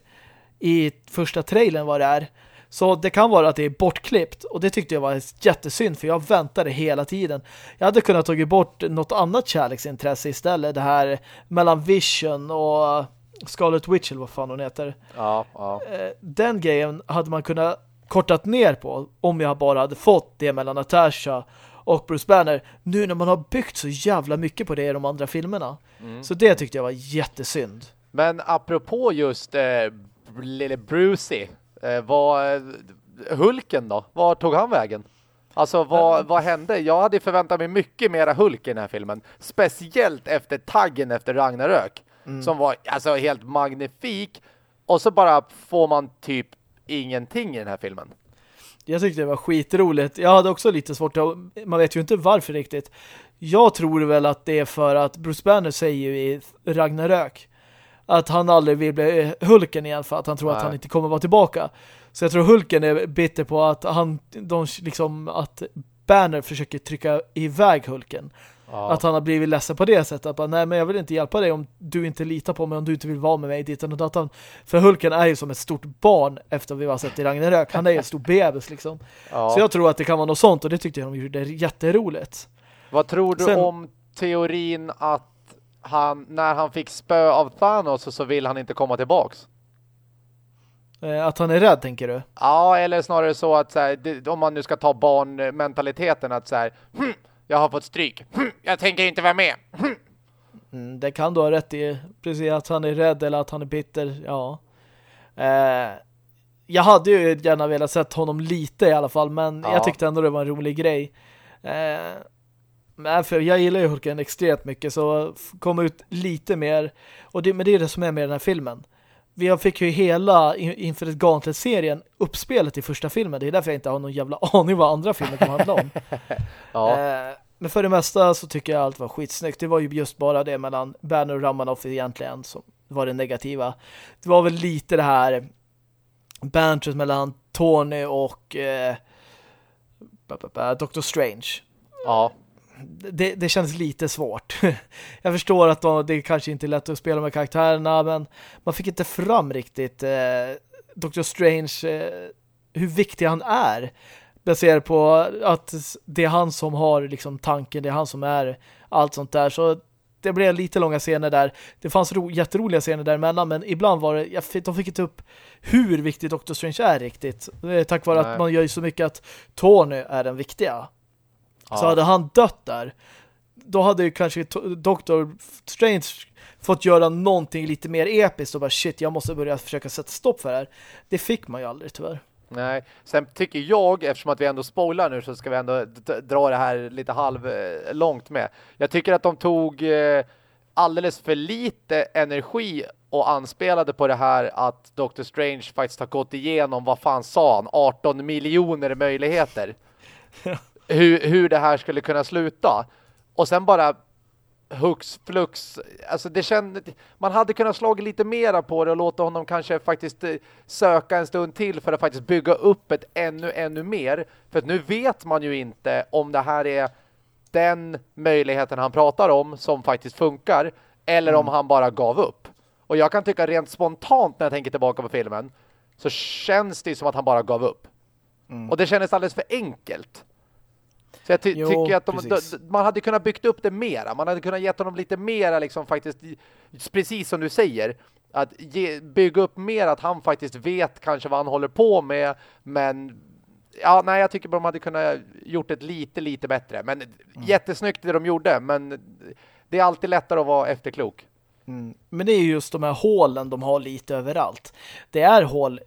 i första trailern vad det är. Så det kan vara att det är bortklippt och det tyckte jag var jättesynd för jag väntade hela tiden. Jag hade kunnat tagit bort något annat kärleksintresse istället. Det här mellan Vision och Scarlet Witch eller vad fan hon heter. Ja, ja. Eh, Den grejen hade man kunnat kortat ner på om jag bara hade fått det mellan Natasha och Bruce Banner. Nu när man har byggt så jävla mycket på det i de andra filmerna. Så det tyckte jag var jättesynd. Men apropå just eh, lille Brucey, eh, vad, Hulken då? Var tog han vägen? Alltså vad, vad hände? Jag hade förväntat mig mycket mera Hulk i den här filmen. Speciellt efter taggen efter Ragnarök. Mm. Som var alltså helt magnifik. Och så bara får man typ ingenting i den här filmen. Jag tyckte det var skitroligt. Jag hade också lite svårt att, man vet ju inte varför riktigt. Jag tror väl att det är för att Bruce Banner säger ju i Ragnarök att han aldrig vill bli Hulken igen för att han tror Nej. att han inte kommer vara tillbaka. Så jag tror Hulken är bitter på att han de, liksom att Banner försöker trycka iväg Hulken. Ja. Att han har blivit ledsen på det sättet. Att bara, nej men jag vill inte hjälpa dig om du inte litar på mig, om du inte vill vara med mig dit och datan. För Hulken är ju som ett stort barn efter vi har sett i Ragnarök. Han är ju en stor bebis liksom. Ja. Så jag tror att det kan vara något sånt och det tyckte jag de gjorde jätteroligt. Vad tror du Sen, om teorin att han, när han fick spö av Thanos så vill han inte komma tillbaks? Eh, att han är rädd, tänker du? Ja, eller snarare så att så här, om man nu ska ta barnmentaliteten att så här, hm, jag har fått stryk. Hm, jag tänker inte vara med. Hm. Mm, det kan du ha rätt i. Precis att han är rädd eller att han är bitter. Ja. Eh, jag hade ju gärna velat sett honom lite i alla fall. Men ja. jag tyckte ändå det var en rolig grej. Eh, men för jag gillar ju Hulken extremt mycket. Så kom ut lite mer. Och det, men det är det som är med den här filmen. Vi fick ju hela inför ett Gauntlet-serien uppspelet i första filmen. Det är därför jag inte har någon jävla <laughs> aning vad andra filmer kommer handla om. <laughs> ja. eh, men för det mesta så tycker jag allt var skitsnyggt. Det var ju just bara det mellan Banner och Ramanoff egentligen som var det negativa. Det var väl lite det här bantret mellan Tony och eh, Doctor Strange. Ja. Det, det känns lite svårt. <laughs> jag förstår att då, det kanske inte är lätt att spela med karaktärerna men man fick inte fram riktigt eh, Doctor Strange eh, hur viktig han är baserat på att det är han som har liksom tanken, det är han som är allt sånt där. Så det blev lite långa scener där. Det fanns ro, jätteroliga scener däremellan, men ibland var det, jag, de fick inte upp hur viktig Doctor Strange är riktigt. Tack vare Nej. att man gör ju så mycket att Tony är den viktiga. Ja. Så hade han dött där, då hade ju kanske Doctor Strange fått göra någonting lite mer episkt och bara shit, jag måste börja försöka sätta stopp för det här. Det fick man ju aldrig tyvärr. Nej, sen tycker jag, eftersom att vi ändå spoilar nu så ska vi ändå dra det här lite halv eh, långt med. Jag tycker att de tog eh, alldeles för lite energi och anspelade på det här att Doctor Strange faktiskt har gått igenom, vad fan sa han, 18 miljoner möjligheter. <laughs> hur, hur det här skulle kunna sluta. Och sen bara hux flux. Alltså det kände, man hade kunnat slå lite mera på det och låta honom kanske faktiskt eh, söka en stund till för att faktiskt bygga upp ett ännu, ännu mer. För att nu vet man ju inte om det här är den möjligheten han pratar om som faktiskt funkar eller mm. om han bara gav upp. Och jag kan tycka rent spontant när jag tänker tillbaka på filmen så känns det som att han bara gav upp. Mm. Och det kändes alldeles för enkelt. Så jag ty jo, tycker att de, de, man hade kunnat byggt upp det mera. Man hade kunnat ge honom lite mera liksom faktiskt, precis som du säger, att ge, bygga upp mer att han faktiskt vet kanske vad han håller på med, men ja, nej, jag tycker de hade kunnat gjort det lite, lite bättre. Men mm. jättesnyggt det de gjorde, men det är alltid lättare att vara efterklok. Mm. Men det är just de här hålen de har lite överallt. Det är hål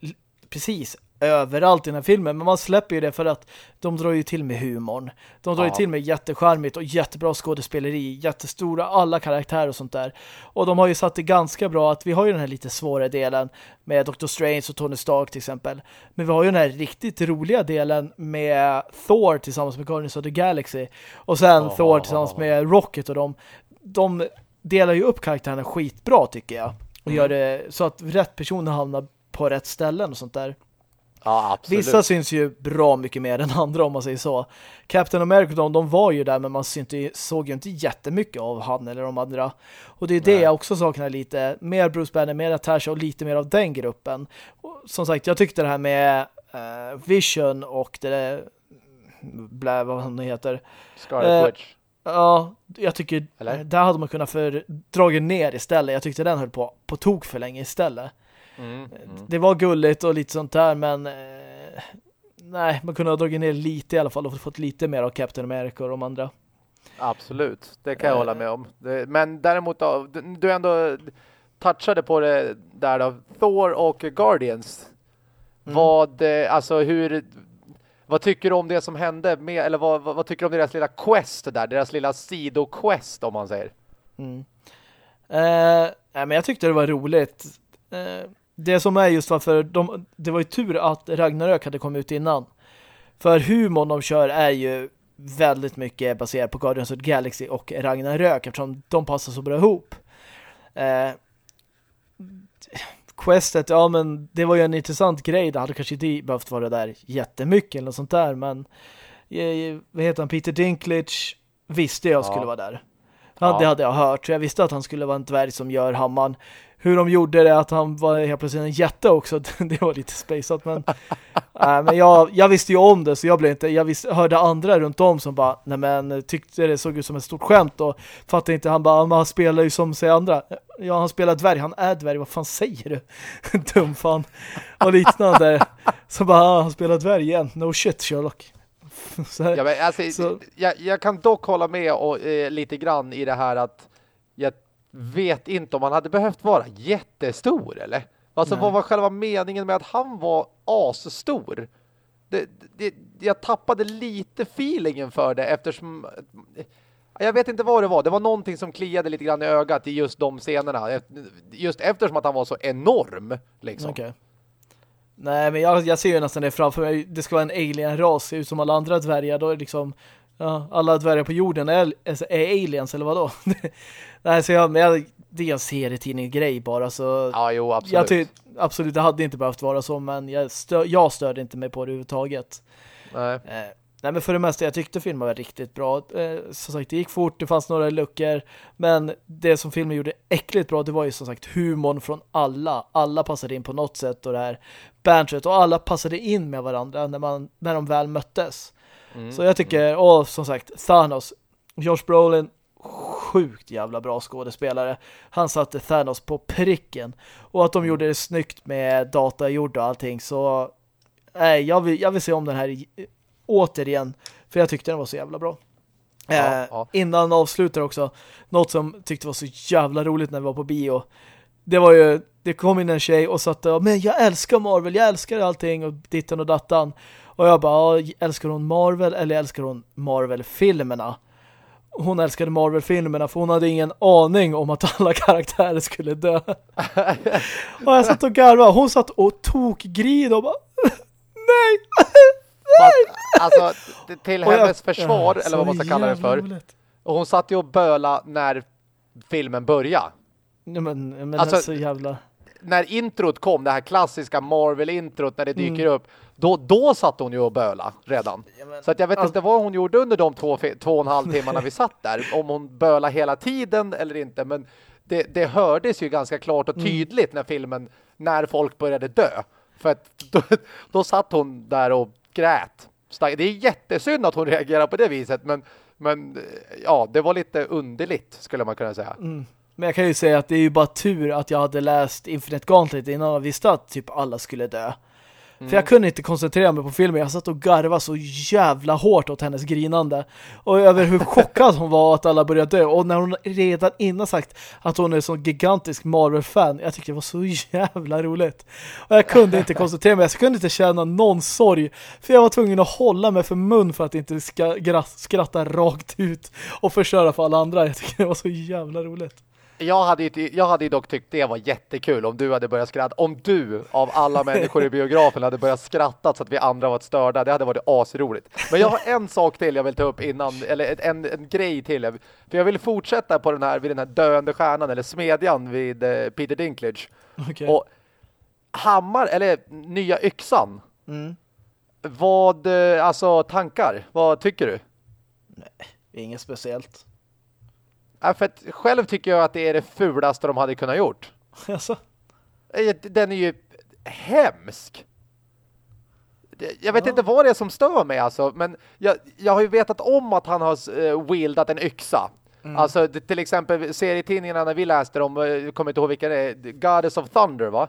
precis överallt i den här filmen. Men man släpper ju det för att de drar ju till med humorn. De drar ja. ju till med jättecharmigt och jättebra skådespeleri. Jättestora, alla karaktärer och sånt där. Och de har ju satt det ganska bra att vi har ju den här lite svåra delen med Doctor Strange och Tony Stark till exempel. Men vi har ju den här riktigt roliga delen med Thor tillsammans med Guardians of the Galaxy. Och sen oh, Thor tillsammans med Rocket och de. De delar ju upp karaktärerna skitbra tycker jag. Och mm. gör det så att rätt personer hamnar på rätt ställen och sånt där. Ja, absolut. Vissa syns ju bra mycket mer än andra om man säger så. Captain America, de, de var ju där men man inte, såg ju inte jättemycket av han eller de andra. Och det är det Nej. jag också saknar lite. Mer Bruce Banner, mer Natasha och lite mer av den gruppen. Och, som sagt, jag tyckte det här med uh, Vision och det blä, vad han heter. Scarlet uh, Witch. Ja, jag tycker eller? där hade man kunnat för ner istället. Jag tyckte den höll på på tok för länge istället. Mm, mm. Det var gulligt och lite sånt där, men eh, nej, man kunde ha dragit ner lite i alla fall och fått lite mer av Captain America och de andra. Absolut, det kan jag eh. hålla med om. Men däremot, då, du ändå touchade på det där då, Thor och Guardians. Mm. Vad, eh, alltså hur Vad tycker du om det som hände med, eller vad, vad, vad tycker du om deras lilla quest där, deras lilla sidoquest om man säger? Mm. Eh, men jag tyckte det var roligt. Eh, det som är just varför de, det var ju tur att Ragnarök hade kommit ut innan. För humorn de kör är ju väldigt mycket baserat på Guardians of the Galaxy och Ragnarök eftersom de passar så bra ihop. Eh, questet, ja men det var ju en intressant grej. Det hade kanske inte behövt vara där jättemycket eller något sånt där, men eh, vad heter han? Peter Dinklage visste jag skulle ja. vara där. Ja, Det hade jag hört, så jag visste att han skulle vara en dvärg som gör hammaren hur de gjorde det, att han var helt plötsligt en jätte också, <laughs> det var lite spaceat, men, <laughs> äh, men jag, jag visste ju om det så jag blev inte, jag visste, hörde andra runt om som bara, nej men tyckte det såg ut som ett stort skämt. Och fattade inte, han bara, han spelar ju som sig andra. Ja han spelar dvärg, han är dvärg, vad fan säger du? <laughs> Dum fan. Och liknande. Så bara, ah, han spelar dvärg igen, no shit Sherlock. Här, ja, men alltså, så. Jag, jag, kan dock hålla med och, eh, lite grann i det här att jag vet inte om han hade behövt vara jättestor, eller? Alltså Nej. vad var själva meningen med att han var asstor? Det, det, jag tappade lite feelingen för det eftersom jag vet inte vad det var. Det var någonting som kliade lite grann i ögat i just de scenerna. Just eftersom att han var så enorm. Liksom. Okay. Nej, men jag, jag ser ju nästan det framför mig. Det ska vara en alien-ras, ut som alla andra dvärgar. Då är det liksom ja, alla dvärgar på jorden är, är aliens, eller vad då? <laughs> Nej, så jag, men jag, det är en serietidning-grej bara. Så ja, jo, absolut. Jag ty, absolut, det hade inte behövt vara så, men jag, stö, jag störde inte mig på det överhuvudtaget. Nej. Eh, nej, men för det mesta, jag tyckte filmen var riktigt bra. Eh, som sagt, det gick fort, det fanns några luckor, men det som filmen gjorde äckligt bra, det var ju som sagt humorn från alla. Alla passade in på något sätt och det här bantret, och alla passade in med varandra när, man, när de väl möttes. Mm. Så jag tycker, och som sagt, Thanos, Josh Brolin, sjukt jävla bra skådespelare. Han satte Thanos på pricken. Och att de gjorde det snyggt med datagjord och allting. Så nej, jag, vill, jag vill se om den här återigen. För jag tyckte den var så jävla bra. Ja, eh, ja. Innan avslutar också, något som tyckte var så jävla roligt när vi var på bio. Det var ju, det kom in en tjej och satt och men jag älskar Marvel, jag älskar allting och ditten och dattan. Och jag bara, älskar hon Marvel eller älskar hon Marvel-filmerna? Hon älskade Marvel-filmerna för hon hade ingen aning om att alla <laughs> karaktärer skulle dö. <laughs> och jag satt och garvade. Hon satt och tog grid och bara, nej! <laughs> Fast, alltså, till hennes försvar, ja, eller vad man ska kalla det för. Och hon satt ju och böla när filmen började. Nej, men, men alltså, så jävla när introt kom, det här klassiska Marvel-introt när det dyker mm. upp, då, då satt hon ju och böla redan. Ja, men, så att jag vet all... inte vad hon gjorde under de två, två och en halv timmarna vi satt där. Om hon böla hela tiden eller inte. Men det, det hördes ju ganska klart och mm. tydligt mm. när filmen, när folk började dö. För att <laughs> då, då satt hon där och grät. Det är jättesynd att hon reagerar på det viset, men, men ja, det var lite underligt skulle man kunna säga. Mm. Men jag kan ju säga att det är ju bara tur att jag hade läst Infinite Gauntlet innan jag visste att typ alla skulle dö. Mm. För jag kunde inte koncentrera mig på filmen. Jag satt och garvade så jävla hårt åt hennes grinande. Och över hur chockad hon var att alla började dö. Och när hon redan innan sagt att hon är en sån gigantisk Marvel-fan. Jag tyckte det var så jävla roligt. Och jag kunde inte koncentrera mig. Jag kunde inte känna någon sorg. För jag var tvungen att hålla mig för mun för att inte skratta rakt ut. Och förstöra för alla andra. Jag tyckte det var så jävla roligt jag hade, jag hade dock tyckt det var jättekul om du hade börjat skratta. Om du av alla människor i <laughs> biografen hade börjat skratta så att vi andra var störda. Det hade varit asroligt. Men jag har en sak till jag vill ta upp innan, eller en, en grej till. För jag vill fortsätta på den här, vid den här döende stjärnan, eller smedjan vid eh, Peter Dinklage. Okay. Och hammar, eller nya yxan. Mm. Vad, eh, alltså tankar, vad tycker du? Nej, inget speciellt. Ja, för att själv tycker jag att det är det fulaste de hade kunnat gjort. <laughs> Alltså. Den är ju hemsk. Jag vet ja. inte vad det är som stör mig alltså, men jag, jag har ju vetat om att han har uh, wieldat en yxa. Mm. Alltså till exempel serietidningarna när vi läste dem, jag eh, kommer inte ihåg vilka det är, Goddess of Thunder va?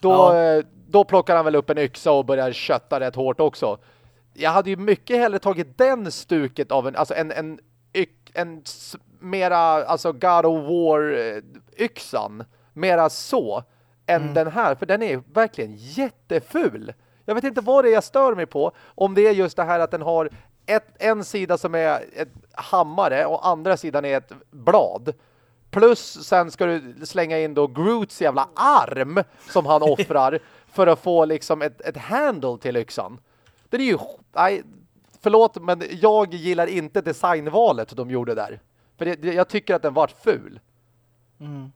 Då, ja. då plockar han väl upp en yxa och börjar kötta rätt hårt också. Jag hade ju mycket hellre tagit den stuket av en, alltså en, en, en mera, alltså God of War-yxan. Mera så än mm. den här, för den är verkligen jätteful. Jag vet inte vad det är jag stör mig på. Om det är just det här att den har ett, en sida som är ett hammare och andra sidan är ett blad. Plus sen ska du slänga in då Groots jävla arm som han <laughs> offrar för att få liksom ett, ett handle till yxan. Det är ju... Nej, förlåt, men jag gillar inte designvalet de gjorde där. För det, jag tycker att den var ful. Mm.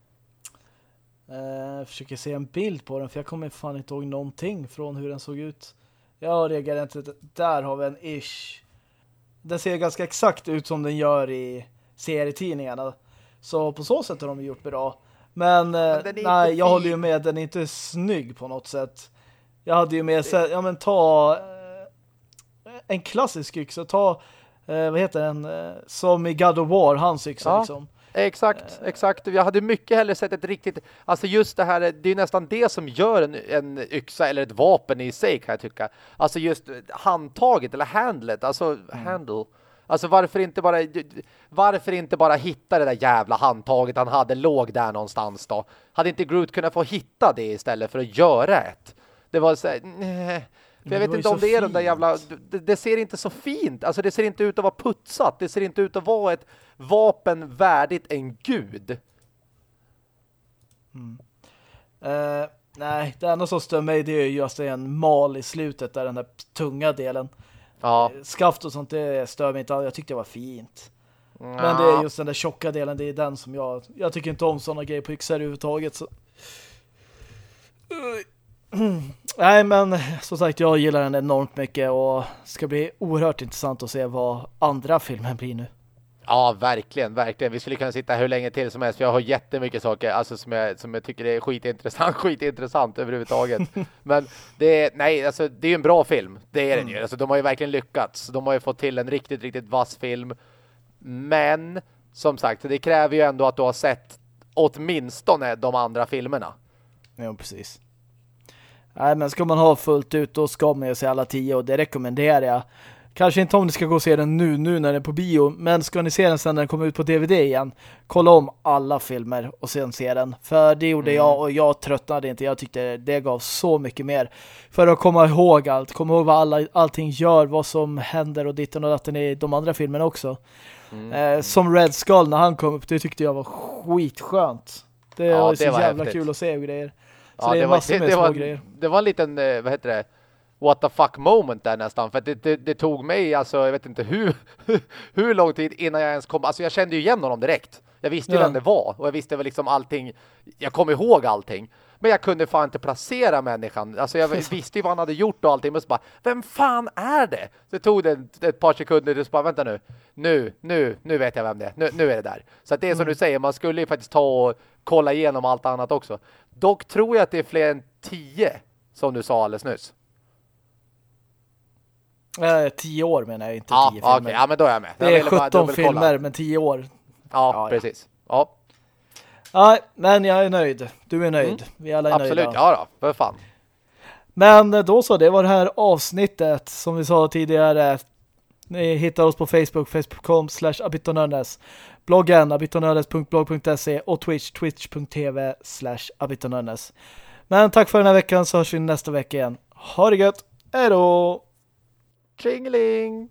Jag eh, försöker se en bild på den för jag kommer fan inte ihåg någonting från hur den såg ut. Jag reagerar inte. Där har vi en ish. Den ser ganska exakt ut som den gör i serietidningarna. Så på så sätt har de gjort bra. Men, men eh, nej, jag håller ju med. Den är inte snygg på något sätt. Jag hade ju med så, ja men ta eh, en klassisk yxa. Ta, eh, vad heter den? Som i God of War, hans yxa ja. liksom. Exakt, exakt. Jag hade mycket hellre sett ett riktigt... Alltså just det här, det är nästan det som gör en, en yxa eller ett vapen i sig kan jag tycka. Alltså just handtaget eller handlet, alltså mm. handle. Alltså varför inte bara varför inte bara hitta det där jävla handtaget han hade låg där någonstans då? Hade inte Groot kunnat få hitta det istället för att göra ett? Det var så här, nej. För jag vet inte om det är de där jävla... Det, det, ser inte så fint. Alltså det ser inte ut att vara putsat. Det ser inte ut att vara ett vapen värdigt en gud. Mm. Uh, nej, det enda som stör mig det är just en mal i slutet där den där tunga delen. Ja. Eh, skaft och sånt, det stör mig inte. Jag tyckte det var fint. Ja. Men det är just den där tjocka delen, det är den som jag... Jag tycker inte om sådana grejer på yxor överhuvudtaget. Så. <clears throat> <clears throat> Nej, men som sagt, jag gillar den enormt mycket och ska bli oerhört intressant att se vad andra filmer blir nu. Ja, verkligen, verkligen. Vi skulle kunna sitta hur länge till som helst för jag har jättemycket saker alltså, som, jag, som jag tycker är skitintressant, <laughs> skitintressant överhuvudtaget. Men det är, nej, alltså, det är en bra film. Det är mm. den ju. Alltså, de har ju verkligen lyckats. De har ju fått till en riktigt, riktigt vass film. Men, som sagt, det kräver ju ändå att du har sett åtminstone de andra filmerna. Ja, precis. Nej, men ska man ha fullt ut då ska man ju se alla tio och det rekommenderar jag. Kanske inte om ni ska gå och se den nu, nu när den är på bio. Men ska ni se den sen när den kommer ut på DVD igen. Kolla om alla filmer och sen se den. För det gjorde mm. jag och jag tröttnade inte. Jag tyckte det gav så mycket mer. För att komma ihåg allt. Komma ihåg vad alla, allting gör. Vad som händer och ditten och datten i de andra filmerna också. Mm. Eh, som Red Skull när han kom upp. Det tyckte jag var skitskönt. Det ja, var det så var jävla häftigt. kul att se och grejer. Ja, det det massor var, det, med det små var, grejer. Det var en liten, eh, vad heter det? what the fuck moment där nästan. För det, det, det, tog mig, alltså jag vet inte hur, <laughs> hur lång tid innan jag ens kom. Alltså jag kände ju igen honom direkt. Jag visste ju ja. vem det var. Och jag visste väl liksom allting. Jag kom ihåg allting. Men jag kunde fan inte placera människan. Alltså jag <laughs> visste ju vad han hade gjort och allting. Men så bara, vem fan är det? Så det tog det ett, par sekunder och så bara, vänta nu. Nu, nu, nu vet jag vem det är. Nu, nu är det där. Så det är som mm. du säger, man skulle ju faktiskt ta och kolla igenom allt annat också. Dock tror jag att det är fler än tio, som du sa alldeles nyss. Eh, tio år menar jag, inte ja, tio filmer. Okay. Ja, men då är jag med. Det jag är 17 filmer, men tio år. Ja, ja precis. Ja. Ja, men jag är nöjd. Du är nöjd. Mm. Vi alla är Absolut, nöjda. Absolut, ja då. För fan. Men eh, då så, det var det här avsnittet som vi sa tidigare. Ni hittar oss på Facebook, facebook.com slash abitonörnes. Bloggen abitonörnes.blog.se och Twitch, twitch.tv slash abitonörnes. Men tack för den här veckan så hörs vi nästa vecka igen. Ha det gött! Hej då! Tjingeling!